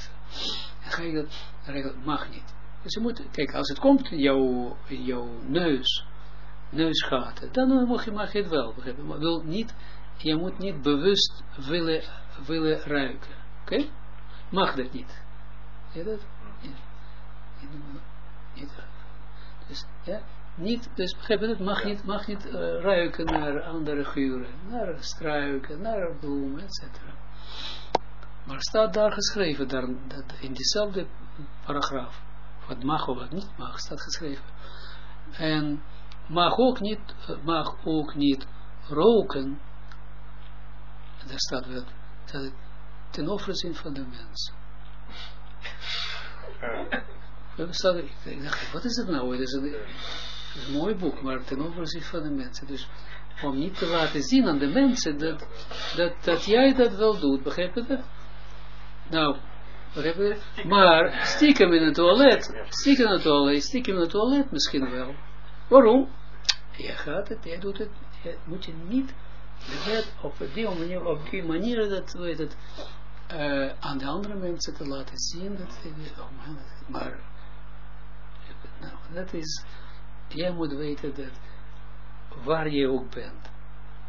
En ga je dat, dat mag niet. Dus je moet, kijk, als het komt in jouw, jouw neus, neusgaten, dan mag je, mag je het wel begrijpen. Maar wil niet, je moet niet bewust willen, willen ruiken. Oké? Mag dat niet. Ja, dat? Dus, ja, niet, dus begrijp je dat? Mag niet, mag niet uh, ruiken naar andere geuren, naar struiken, naar bloemen, etc. Maar staat daar geschreven, daar, dat, in diezelfde paragraaf, wat mag of wat niet mag, staat geschreven. En mag ook niet, mag ook niet roken, daar staat wel, dat ten overzien van de mens. Staat, ik dacht, wat is het nou? Het is een, is een mooi boek, maar ten overzien van de mensen. Dus om niet te laten zien aan de mensen dat, dat, dat jij dat wel doet, begrijp je dat? Nou, begrijp je? Maar stiekem in het toilet, stiekem in het toilet, stiekem in het toilet misschien wel. Waarom? Je gaat het, jij doet het, je, moet je niet de wet op die manier, op die manier dat, weet het, uh, aan de andere mensen te laten zien dat oh man, maar nou, dat is, jij moet weten dat waar je ook bent,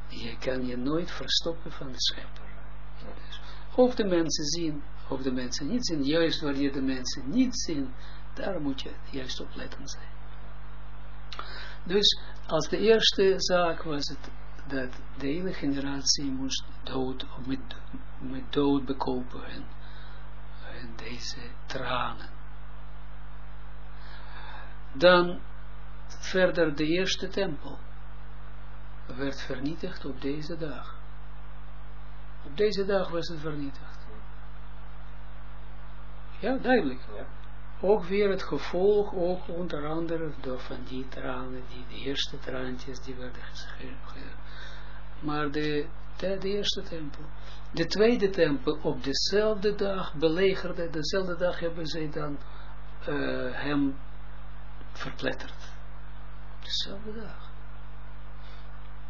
je kan je nooit verstoppen van de schepper. Dus, of de mensen zien, of de mensen niet zien, juist waar je de mensen niet zien, daar moet je juist op letten zijn. Dus als de eerste zaak was het dat de hele generatie moest dood, met, met dood bekopen en, en deze tranen. Dan verder de eerste tempel werd vernietigd op deze dag. Op deze dag was het vernietigd. Ja, duidelijk. Ja ook weer het gevolg, ook onder andere door van die tranen, die de eerste traantjes die werden geschreven. Maar de, de, eerste tempel. De tweede tempel op dezelfde dag belegerde, dezelfde dag hebben zij dan uh, hem verpletterd. Dezelfde dag.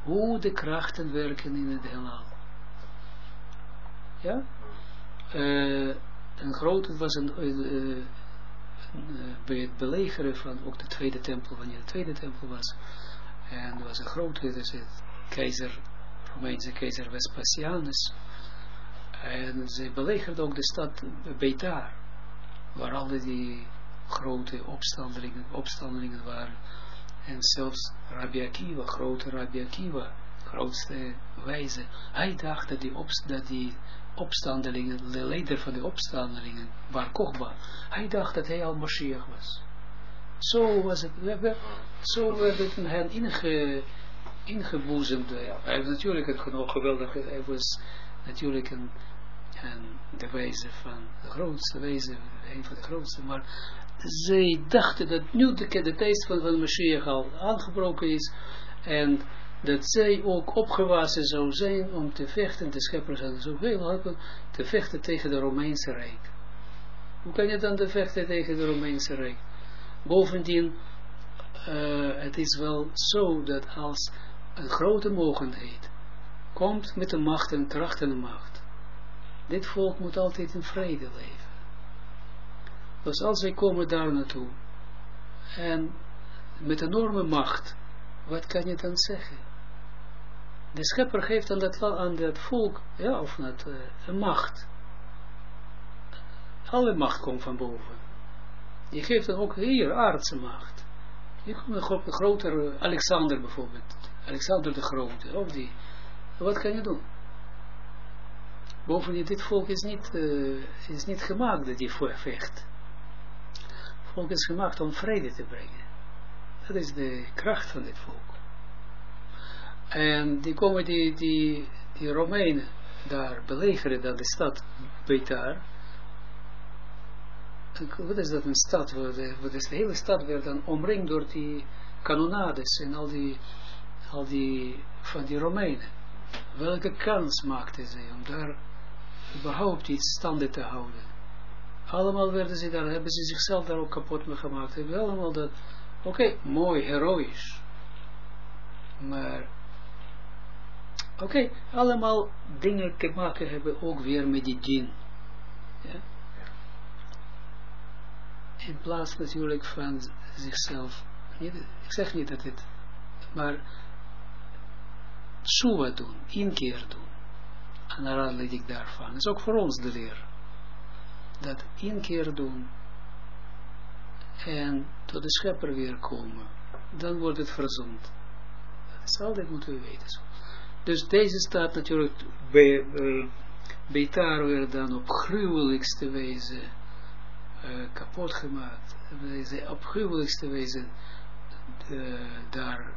Hoe de krachten werken in het heelal. Ja? Uh, een grote was een, uh, bij het belegeren van ook de tweede tempel, wanneer de tweede tempel was. En was een grote, dus het keizer, Romeinse keizer Vespasianus. En ze belegerden ook de stad Beitar, waar alle die grote opstandelingen, opstandelingen waren. En zelfs Rabbi Akiva, grote Rabbi Akiva, grootste wijze, hij dacht dat die, dat die opstandelingen, de leider van de opstandelingen, Bar Kochba, hij dacht dat hij al Mashiach was. Zo was het, zo werd het in hen inge, ingeboezemd. Hij was natuurlijk een geweldig, hij was natuurlijk een, een, de wijze van de grootste wijze, een van de grootste, maar zij dachten dat nu de, de tijd van, van Mashiach al aangebroken is en dat zij ook opgewassen zou zijn om te vechten, de scheppers hadden zoveel helpen, te vechten tegen de Romeinse Rijk. Hoe kan je dan te vechten tegen de Romeinse Rijk? Bovendien, uh, het is wel zo dat als een grote mogendheid komt met de macht en kracht en de macht, dit volk moet altijd in vrede leven. Dus als wij komen daar naartoe en met enorme macht, wat kan je dan zeggen? de schepper geeft aan dat, aan dat volk, ja, of dat, een macht. Alle macht komt van boven. Je geeft dan ook hier aardse macht. Je komt een grotere, Alexander bijvoorbeeld. Alexander de Grote, of die. Wat kan je doen? Bovendien, dit volk is niet, uh, is niet gemaakt dat hij vecht. Het volk is gemaakt om vrede te brengen. Dat is de kracht van dit volk. En die komen die, die, die Romeinen daar belegeren dan de stad Beitar. Wat is dat een stad? Wat is de hele stad werd dan omringd door die kanonades en al die, al die van die Romeinen. Welke kans maakten ze om daar überhaupt iets standen te houden. Allemaal werden ze daar, hebben ze zichzelf daar ook kapot mee gemaakt. Hebben allemaal dat, oké, mooi, heroïs. Maar, oké, allemaal dingen te maken hebben ook weer met die dien. Ja? In plaats natuurlijk van zichzelf, ik zeg niet dat het, maar tshuva doen, inkeer doen, naar aanleiding daarvan. Dat is ook voor ons de leer. Dat inkeer doen en tot de schepper weer komen. Dan wordt het verzond. Dat is altijd moeten we weten. Zo. Dus deze staat natuurlijk bij, uh, bij weer dan op gruwelijkste wijze uh, kapot gemaakt. Deze op gruwelijkste wijze uh, daar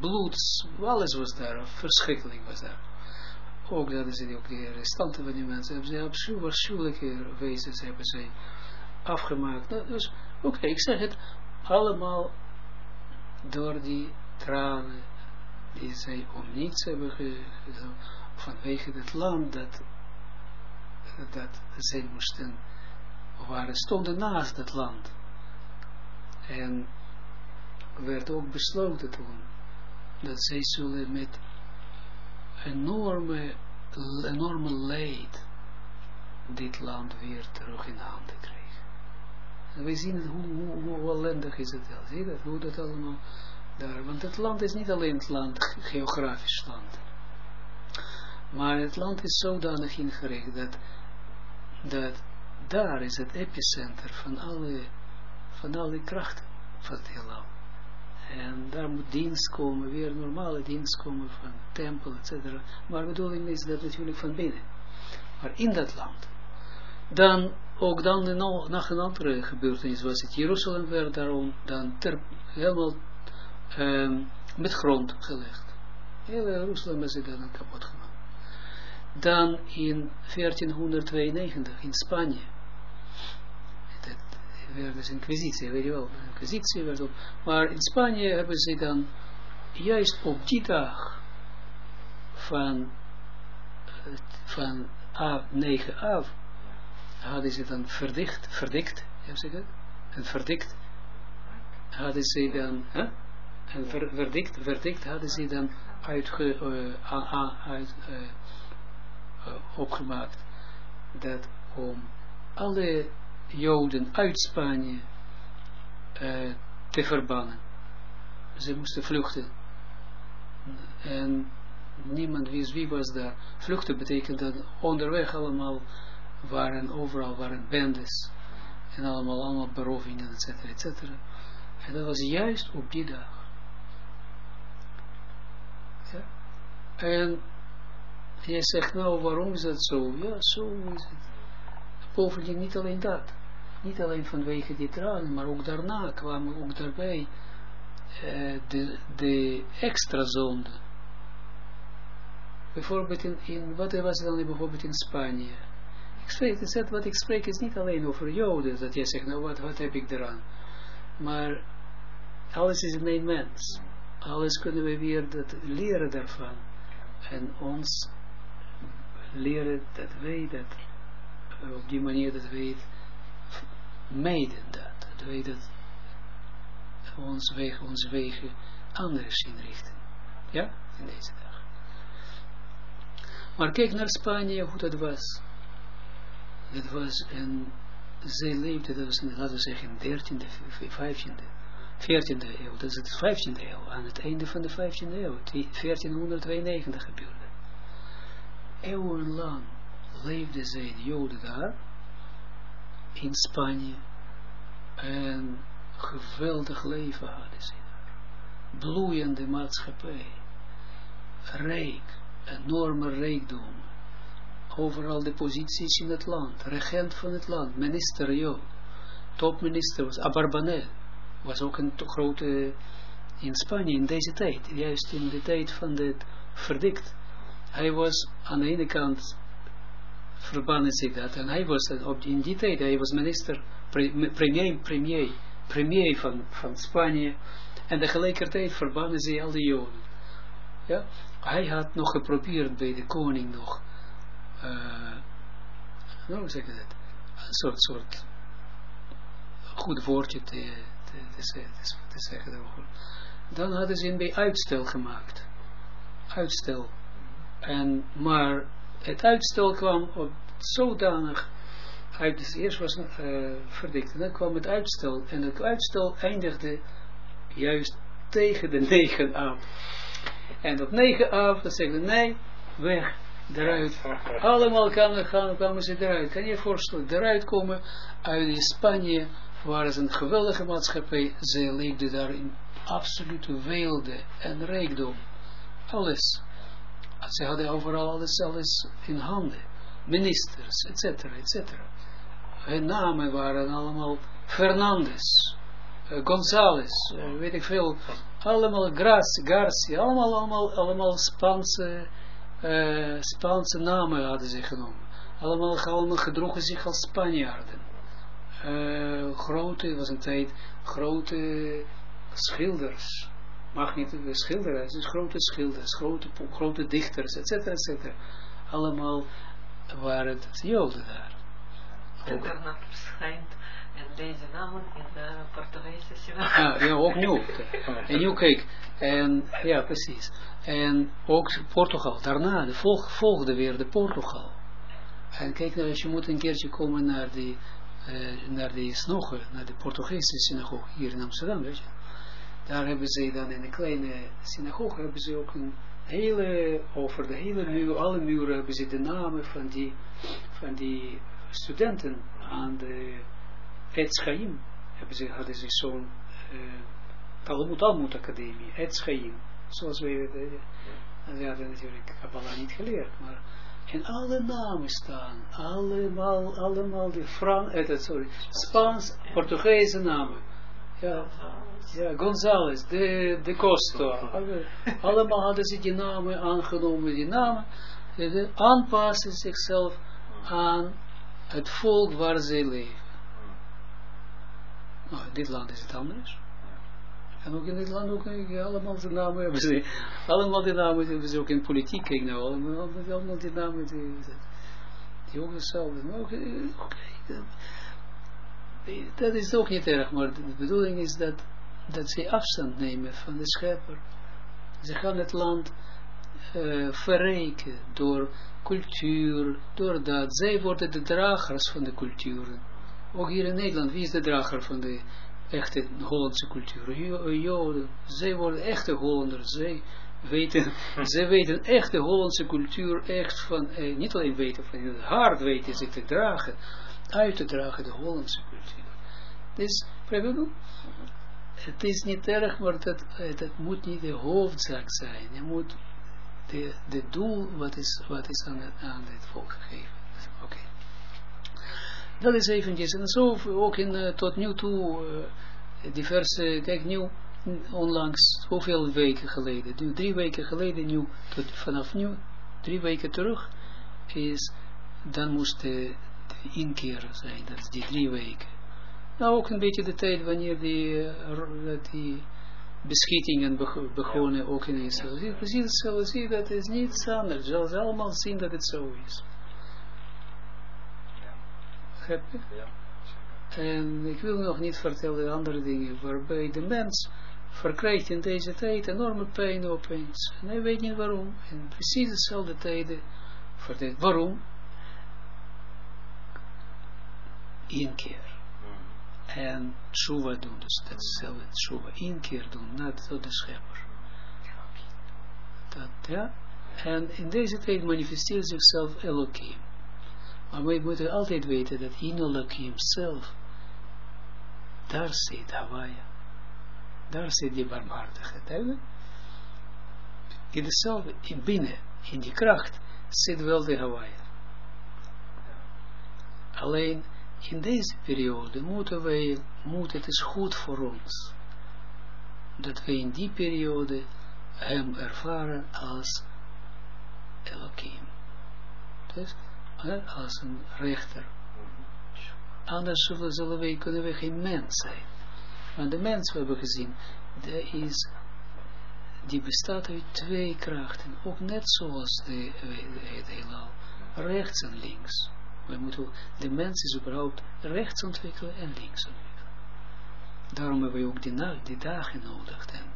bloed, alles was daar, verschrikkelijk was daar. Ook dat is ook de restanten van die mensen, hebben ze op wezens hebben ze afgemaakt. Dus, oké, ik zeg het, allemaal door die tranen die zij om niets hebben gedaan, vanwege het land dat, dat zij moesten, waren, stonden naast het land. En werd ook besloten toen, dat zij zullen met enorme, enorme leed dit land weer terug in handen we zien hoe, hoe, hoe ellendig is het wel. Zie dat? Hoe dat allemaal daar. Want het land is niet alleen het land, geografisch land. Maar het land is zodanig ingericht dat, dat daar is het epicenter van alle, van alle krachten van het heelal. En daar moet dienst komen, weer normale dienst komen van tempel, etc. Maar de bedoeling is dat natuurlijk van binnen. Maar in dat land. Dan, ook dan de nog een andere gebeurtenis was het. Jeruzalem werd daarom dan ter, helemaal um, met grond gelegd. Heel Jeruzalem is dan kapot gemaakt. Dan in 1492 in Spanje werd dus inquisitie, weet je wel, inquisitie werd maar in Spanje hebben ze dan juist op die dag van, van A, 9 af, hadden ze dan verdikt, verdikt, heb ze dat? En verdikt, hadden ze dan, hè? en ver, verdikt, verdikt hadden ze dan uitge, uh, uit, uh, uh, opgemaakt, dat om alle Joden uit Spanje te verbannen. Ze moesten vluchten. En niemand wist wie was daar. Vluchten betekent dat onderweg allemaal waren, overal waren bendes. En allemaal, allemaal berovingen, et cetera, et. En dat was juist op die dag. En jij zegt nou, waarom is dat zo? Ja, zo is het. Bovendien niet alleen dat. Niet alleen vanwege die tranen, maar ook daarna kwamen ook daarbij uh, de, de extra zonde. Bijvoorbeeld in, in wat was dan bijvoorbeeld in Spanje? Spreek, het, wat ik spreek is niet alleen over Joden, dat jij zegt, nou wat, wat heb ik eraan? Maar alles is in één mens. Alles kunnen we weer dat leren daarvan. En ons leren dat wij dat, op die manier dat wij meiden dat. Dat wij dat ons wegen, onze wegen anders inrichten. Ja, in deze dag. Maar kijk naar Spanje, hoe dat was. Dat was een, zij leefde, dat was, laten we zeggen, 13e, 15e, 14e eeuw. Dat is het 15e eeuw, aan het einde van de 15e eeuw. 1492 gebeurde. Eeuwenlang leefden zij, de Joden daar, in Spanje. En geweldig leven hadden ze Bloeiende maatschappij. Rijk, enorme rijkdom. Overal de posities in het land. Regent van het land, minister, joh. Topminister was Abarbanel. Was ook een grote in Spanje in deze tijd. Juist in de tijd van het verdikt. Hij was aan de ene kant verbannen zich dat. En hij was in die tijd, hij was minister, premier, premier, premier van, van Spanje. En tegelijkertijd verbannen ze al die Joden. Ja? Hij had nog geprobeerd bij de koning nog uh, nou zeg ik dat, een soort, goed woordje te, te, te, zeggen. Dan hadden ze een bij uitstel gemaakt. Uitstel. En, maar het uitstel kwam op zodanig uit, dus eerst was een uh, verdikt, en dan kwam het uitstel, en het uitstel eindigde juist tegen de negen af. En op negen af, dan zeggen nee, weg, eruit. Allemaal kwamen, gaan, kwamen ze eruit. Kan je je voorstellen, eruit komen uit Spanje, waren ze een geweldige maatschappij, ze leefden daar in absolute weelde en rijkdom. Alles. Ze hadden overal alles, alles in handen. Ministers, etc., etc. Hun namen waren allemaal Fernandes, uh, Gonzales, uh, weet ik veel. Allemaal Gracia, Garcia, allemaal, allemaal, allemaal Spaanse, uh, Spaanse namen hadden ze genomen. Allemaal, allemaal gedroegen zich als Spanjaarden. grote, was een tijd, grote schilders mag niet het is grote schilders, grote, grote dichters, etc. etc. Allemaal waren het Joden daar. Daarna verschijnt en deze namen in de Portugese synagoge. Ah, ja, ook nu. En nu kijk, en, ja precies. En ook Portugal, daarna, de volg, volgde weer de Portugal. En kijk nou, als je moet een keertje komen naar die, uh, naar die snogen, naar de Portugese synagoge hier in Amsterdam, weet je daar hebben ze dan in een kleine synagoge, hebben ze ook een hele, over de hele muur, alle muren hebben ze de namen van die, van die studenten aan de Etz Chaim, hebben ze, hadden ze zo'n uh, Talmud Talmud Academie, Etz Chaim, zoals we weten, uh, we hadden natuurlijk Kabbalah niet geleerd, maar en alle namen staan, allemaal, allemaal de Fran, uh, sorry, Spaans, Portugese namen, ja, ja, Gonzales, de, de Costo. Allemaal hadden ze die namen aangenomen, die namen aanpassen zichzelf aan het volk waar ze leven. Nou, in dit land is het anders. En ook in dit land ook, allemaal de namen hebben ze, allemaal die namen hebben ze ook in politiek, kijk nou, allemaal, allemaal die namen, die, die ook hetzelfde. Maar ook, okay, dat is ook niet erg, maar de bedoeling is dat, dat ze afstand nemen van de schepper. Ze gaan het land uh, verrijken door cultuur, door dat. Zij worden de dragers van de culturen. Ook hier in Nederland, wie is de drager van de echte Hollandse cultuur? Joden. Zij worden echte Hollanders. Zij weten, zij weten echt de Hollandse cultuur echt van, eh, niet alleen weten, van het hart weten ze te dragen uit te dragen, de Hollandse cultuur. Dus, het is niet erg, maar dat, dat moet niet de hoofdzaak zijn. Je moet de, de doel, wat is, wat is aan, het, aan het volk gegeven. Dat is eventjes, en zo ook in, uh, tot nu toe, uh, diverse, kijk nu, onlangs, hoeveel weken geleden, nu drie weken geleden, nu, tot, vanaf nu, drie weken terug, is, dan moest de, inkeer zijn, dat is die drie weken. Nou, ook een beetje de tijd wanneer die, uh, die beschietingen begonnen, ook in Israël. Zie, precies hetzelfde, zie, dat is niets anders. Je zal allemaal zien dat het zo is. Heb je? Ja. En ik wil nog niet vertellen andere dingen, waarbij de mens verkrijgt in deze tijd enorme pijn opeens. En hij weet niet waarom. En precies dezelfde tijden. Waarom? inkeer. En tshuva doen, dus datzelfde tshuva, inkeer doen, naar tot de schepper. Dat, ja. En in deze tijd manifesteert zichzelf Elohim. Maar we moeten altijd weten dat in Elohim zelf, daar zit Hawaii. Daar zit die barmhartigheid. In dezelfde, in binnen, in die kracht, zit wel de Hawaii. Alleen, in deze periode moeten wij, moet het is goed voor ons, dat wij in die periode hem ervaren als Elohim. Dus, als een rechter. Anders zullen, wij, kunnen we geen mens zijn. Want de mens, we hebben gezien, is, die bestaat uit twee krachten, ook net zoals de, het heelal, rechts en links. We moeten, de mens is überhaupt rechts ontwikkelen en links ontwikkelen. Daarom hebben we ook die, die dagen nodig, en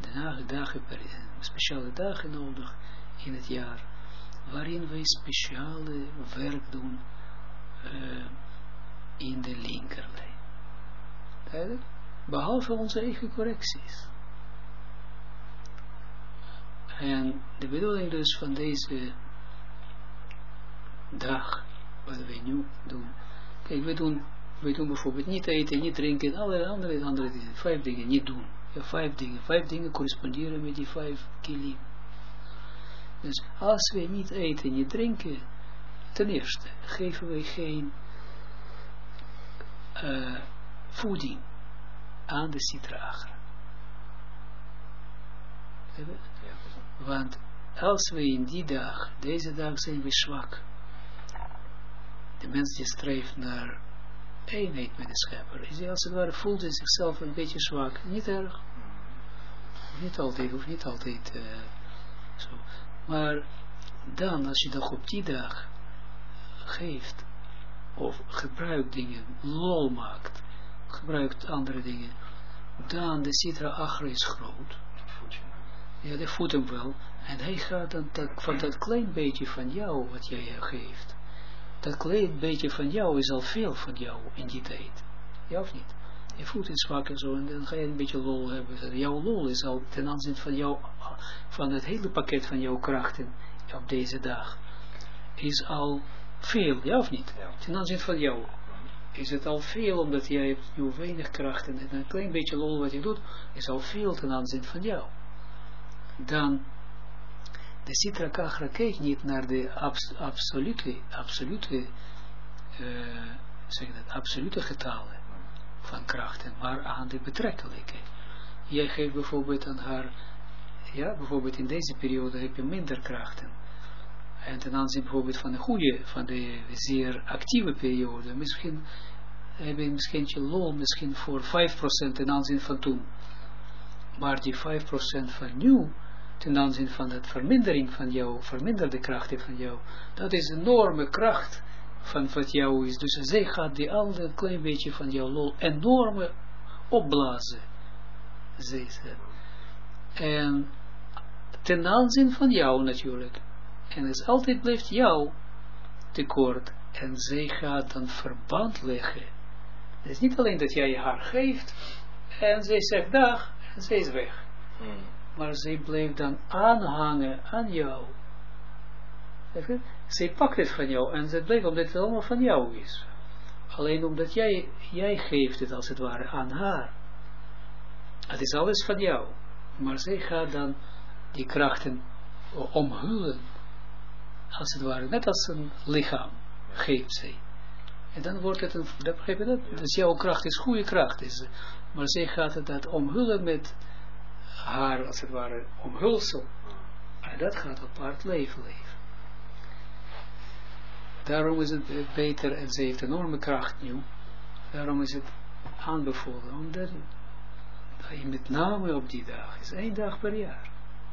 de dagen, speciale dagen nodig in het jaar, waarin wij speciale werk doen uh, in de linkerlijn. Behalve onze eigen correcties. En de bedoeling dus van deze dag, wat we nu doen. Kijk, we doen, we doen bijvoorbeeld niet eten, niet drinken, alle andere, andere vijf dingen niet doen. Ja, vijf dingen. Vijf dingen corresponderen met die vijf kilim. Dus als we niet eten, niet drinken, ten eerste geven we geen uh, voeding aan de citrager. Want als we in die dag, deze dag zijn we zwak. De mens die streeft naar eenheid met de schepper. Is hij als het ware voelt hij zichzelf een beetje zwak. Niet erg. Niet altijd, of niet altijd uh, zo. Maar dan, als je toch op die dag geeft, of gebruikt dingen, lol maakt, gebruikt andere dingen, dan de citra achter is groot. Ja, de voet hem wel. En hij gaat dan dat, van dat klein beetje van jou, wat jij geeft. Dat klein beetje van jou is al veel van jou in die tijd. Ja of niet? Je voet is zwak en zo, en dan ga je een beetje lol hebben. Jouw lol is al ten aanzien van jou, van het hele pakket van jouw krachten op deze dag, is al veel, ja of niet? Ten aanzien van jou is het al veel, omdat jij hebt nu weinig krachten en een klein beetje lol wat je doet, is al veel ten aanzien van jou. Dan, de Sitra Kachra kijkt niet naar de abs absolute, absolute, uh, zeg dat, absolute getallen van krachten, maar aan de betrekkelijke. Jij geeft bijvoorbeeld aan haar, ja, bijvoorbeeld in deze periode heb je minder krachten. En ten aanzien bijvoorbeeld van de goede, van de zeer actieve periode, misschien heb je misschien je lol misschien voor 5% ten aanzien van toen. Maar die 5% van nu, ten aanzien van de vermindering van jou, verminderde krachten van jou, dat is enorme kracht van wat jou is. Dus zij gaat die al een klein beetje van jouw lol enorme opblazen. Zij ze. En ten aanzien van jou natuurlijk. En het altijd blijft jou tekort. En zij gaat dan verband leggen. Het is niet alleen dat jij haar geeft. En zij zegt dag. En zij is weg. Hmm. Maar zij blijft dan aanhangen aan jou. Zij pakt het van jou en ze blijft omdat het allemaal van jou is. Alleen omdat jij, jij geeft het als het ware aan haar. Het is alles van jou. Maar zij gaat dan die krachten omhullen. Als het ware, net als een lichaam geeft zij. En dan wordt het een, dat begrijp je dat? Dus jouw kracht is goede kracht. Is, maar zij gaat het dat omhullen met haar, als het ware, omhulsel. En dat gaat apart leven leven. Daarom is het beter, en ze heeft enorme kracht nu, daarom is het aanbevolen, omdat met name op die dag, is één dag per jaar,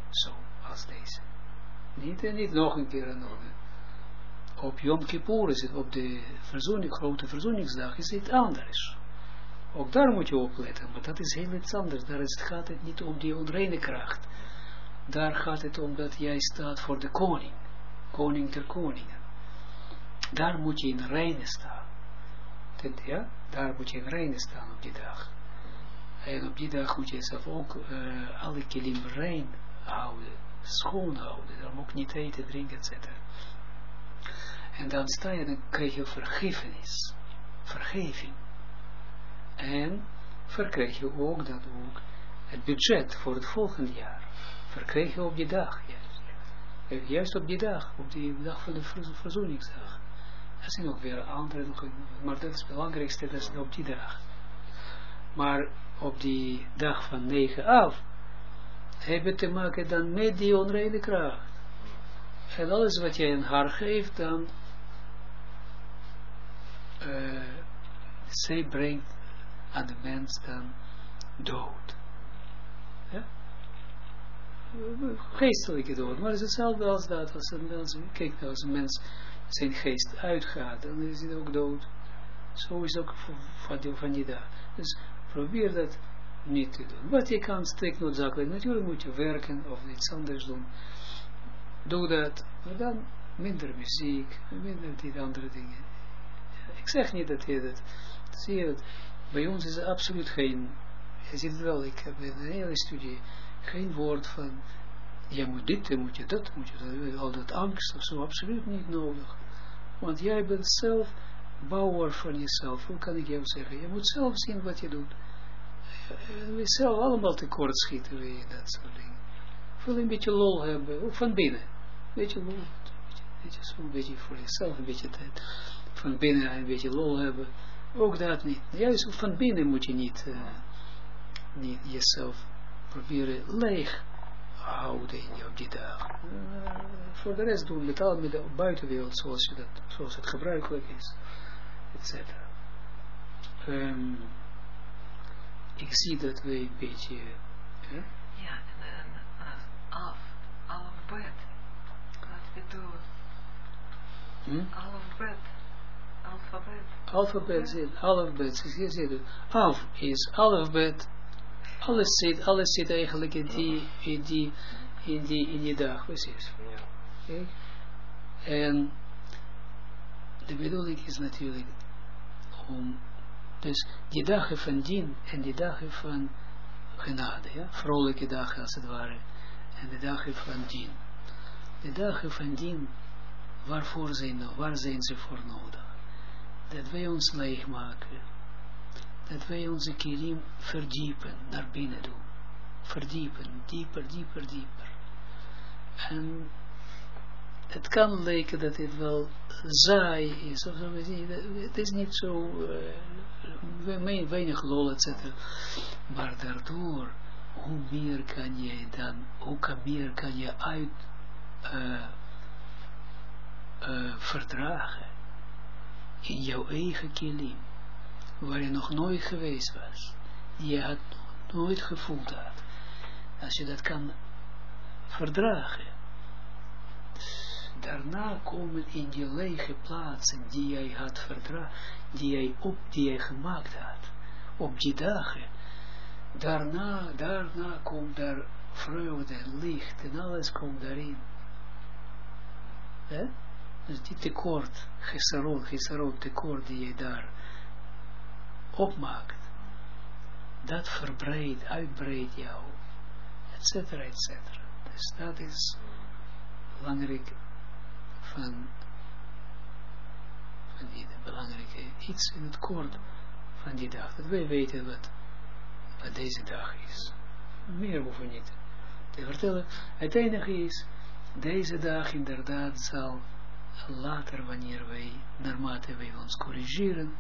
zo als deze. Niet en niet nog een keer en. Op Yom Kippur is het, op de verzoening, grote verzoeningsdag, is het anders. Ook daar moet je opletten, maar dat is heel iets anders. Daar is, gaat het niet om die onreine kracht. Daar gaat het om dat jij staat voor de koning. Koning der koningen. Daar moet je in reine staan. Ja, daar moet je in reine staan op die dag. En op die dag moet je zelf ook uh, alle kilim rein houden, schoon houden. Dan ook niet eten, drinken, etc. En dan sta je, dan krijg je vergiffenis, vergeving. En verkrijg je ook dat ook het budget voor het volgende jaar. Verkrijg je op die dag, juist. Juist op die dag, op die dag van de verzoeningsdag. Er zijn ook weer andere, maar dat is het belangrijkste, dat is op die dag. Maar op die dag van 9 af, heb je te maken dan met die onreine kracht. En alles wat je in haar geeft, dan uh, zij brengt aan de mens dan dood. Ja? geestelijke dood, maar het is hetzelfde als dat, als een mens, kijk als een mens zijn geest uitgaat, dan is hij ook dood. Zo is het ook van die, dag. Dus probeer dat niet te doen. Wat je kan, strikt noodzakelijk, natuurlijk moet je werken of iets anders doen. Doe dat, maar dan minder muziek, minder die andere dingen. Ik zeg niet dat je dat, zie je dat, bij ons is er absoluut geen, je ziet het wel, ik heb een hele studie, geen woord van, je moet dit, je moet je dat, moet je dat, al dat angst of zo, absoluut niet nodig. Want jij bent zelf bouwer van jezelf, hoe kan ik jou zeggen, je moet zelf zien wat je doet. We zelf allemaal tekort schieten, je, dat soort dingen. Wil een beetje lol hebben, ook van binnen. Een beetje lol, beetje, zo een beetje voor jezelf, een beetje tijd. Van binnen een beetje lol hebben, ook dat niet. Juist van binnen moet je niet, uh, niet jezelf proberen leeg houden in op die dag. Uh, voor de rest doen met al met de buitenwereld zoals, je dat, zoals het gebruikelijk is, etc. Um, ik zie dat we een beetje... Hè? Ja, en uh, af, alfabet. Wat we doen. Hm? Alfabet. Alfabet. Alfabet zit, alfabet, zie je Af is alfabet. Alles zit, alles zit eigenlijk in die, in die, in die, in die dag, precies. Okay. En de bedoeling is natuurlijk om dus die dagen van dien en die dagen van genade, ja, vrolijke dagen als het ware, en de dagen van dien. De dagen van dien, waarvoor zijn, waar zijn ze voor nodig? Dat wij ons leegmaken, dat wij onze kilim verdiepen, naar binnen doen. Verdiepen, dieper, dieper, dieper. En het kan lijken dat het wel saai is, of zo, het is niet zo uh, weinig lol, etc. Maar daardoor, hoe meer kan je dan, hoe meer kan je uit uh, uh, verdragen in jouw eigen kilim, waar je nog nooit geweest was, die je had nooit gevoeld had. Als je dat kan verdragen, daarna komen in die lege plaatsen die jij had verdragen, die jij op, die jij gemaakt had, op die dagen. Daarna, daarna komt daar vreugde, licht en alles komt daarin. He? Dus die tekort, gesaron, gesaron tekort die je daar opmaakt, dat verbreidt, uitbreidt jou, et cetera, et cetera. Dus dat is belangrijk van, van die belangrijke iets in het kort van die dag. Dat wij weten wat, wat deze dag is. Meer hoeven niet te vertellen. Het enige is, deze dag inderdaad zal later, wanneer wij, naarmate wij ons corrigeren,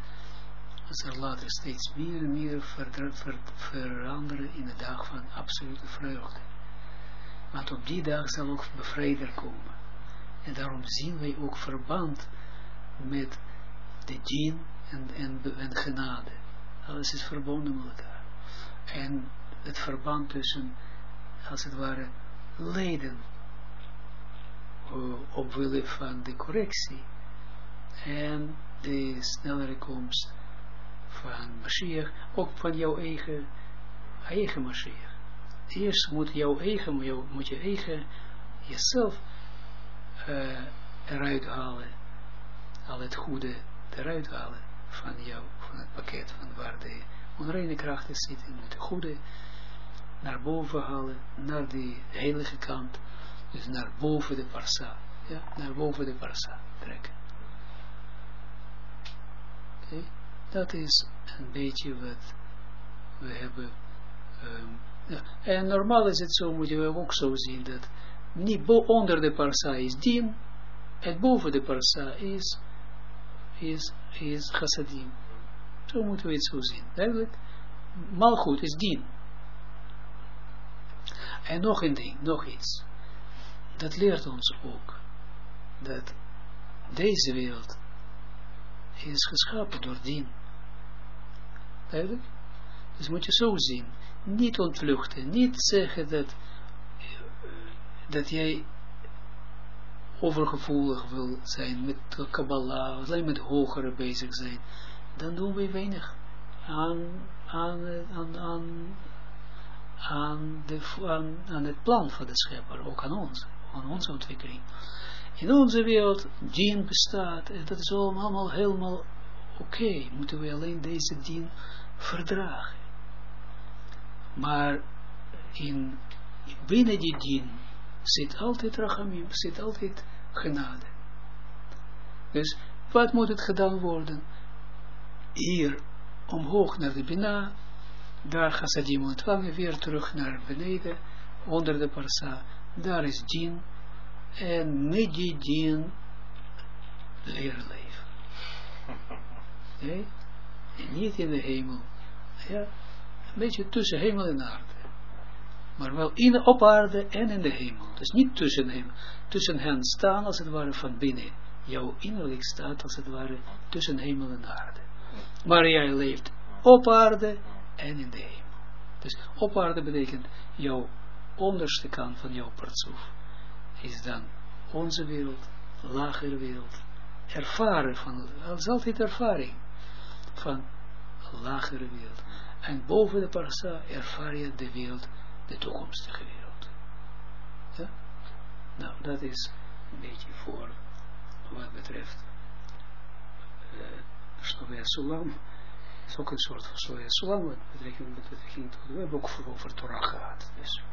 er later steeds meer en meer ver, ver, veranderen in de dag van absolute vreugde. Want op die dag zal ook bevrijder komen. En daarom zien wij ook verband met de dien en, en, en genade. Alles is verbonden met elkaar. En het verband tussen, als het ware, leden uh, opwille van de correctie en de snellere komst van Mashiach, ook van jouw eigen, eigen Mashiach. Eerst moet jouw eigen, moet je eigen, jezelf uh, eruit halen, al het goede eruit halen van jou, van het pakket van waar de onreine krachten zitten, moet de goede naar boven halen, naar die heilige kant, dus naar boven de parsa, ja, naar boven de parsa trekken. Okay. Dat is een beetje wat we hebben. Um, ja. En normaal is het zo, moeten we ook zo zien, dat niet onder de parsa is dien, en boven de parsa is, is, is chassadim. Zo moeten we het zo zien. Duidelijk? Malgoed is dien. En nog een ding, nog iets. Dat leert ons ook. Dat deze wereld is geschapen door dien. Duidelijk? Dus moet je zo zien. Niet ontvluchten. Niet zeggen dat dat jij overgevoelig wil zijn met Kabbalah, alleen met hogere bezig zijn, dan doen we weinig aan, aan, aan, aan, aan, de, aan het plan van de schepper, ook aan ons, aan onze ontwikkeling. In onze wereld, dien bestaat, en dat is allemaal helemaal oké, moeten we alleen deze dien verdragen. Maar in, binnen die dien zit altijd rachamim, zit altijd genade. Dus wat moet het gedaan worden? Hier omhoog naar de Bina, daar chassadim ontvangen, weer terug naar beneden, onder de parsa, daar is dien, en met die dien leven. Nee? Niet in de hemel. Ja? Een beetje tussen hemel en aarde. Maar wel in, op aarde en in de hemel. Dus niet tussen hem. Tussen hen staan als het ware van binnen. Jouw innerlijk staat als het ware tussen hemel en aarde. Maar jij leeft op aarde en in de hemel. Dus op aarde betekent jouw onderste kant van jouw partsoef. Is dan onze wereld, lagere wereld. Ervaren van, dat is altijd ervaring van lagere wereld. En boven de parasa ervaar je de wereld, de toekomstige wereld. Ja? Nou, dat is een beetje voor wat betreft uh, Sulam. is ook een soort van Sulam, wat betekent, we hebben ook over Torah gehad. Dus.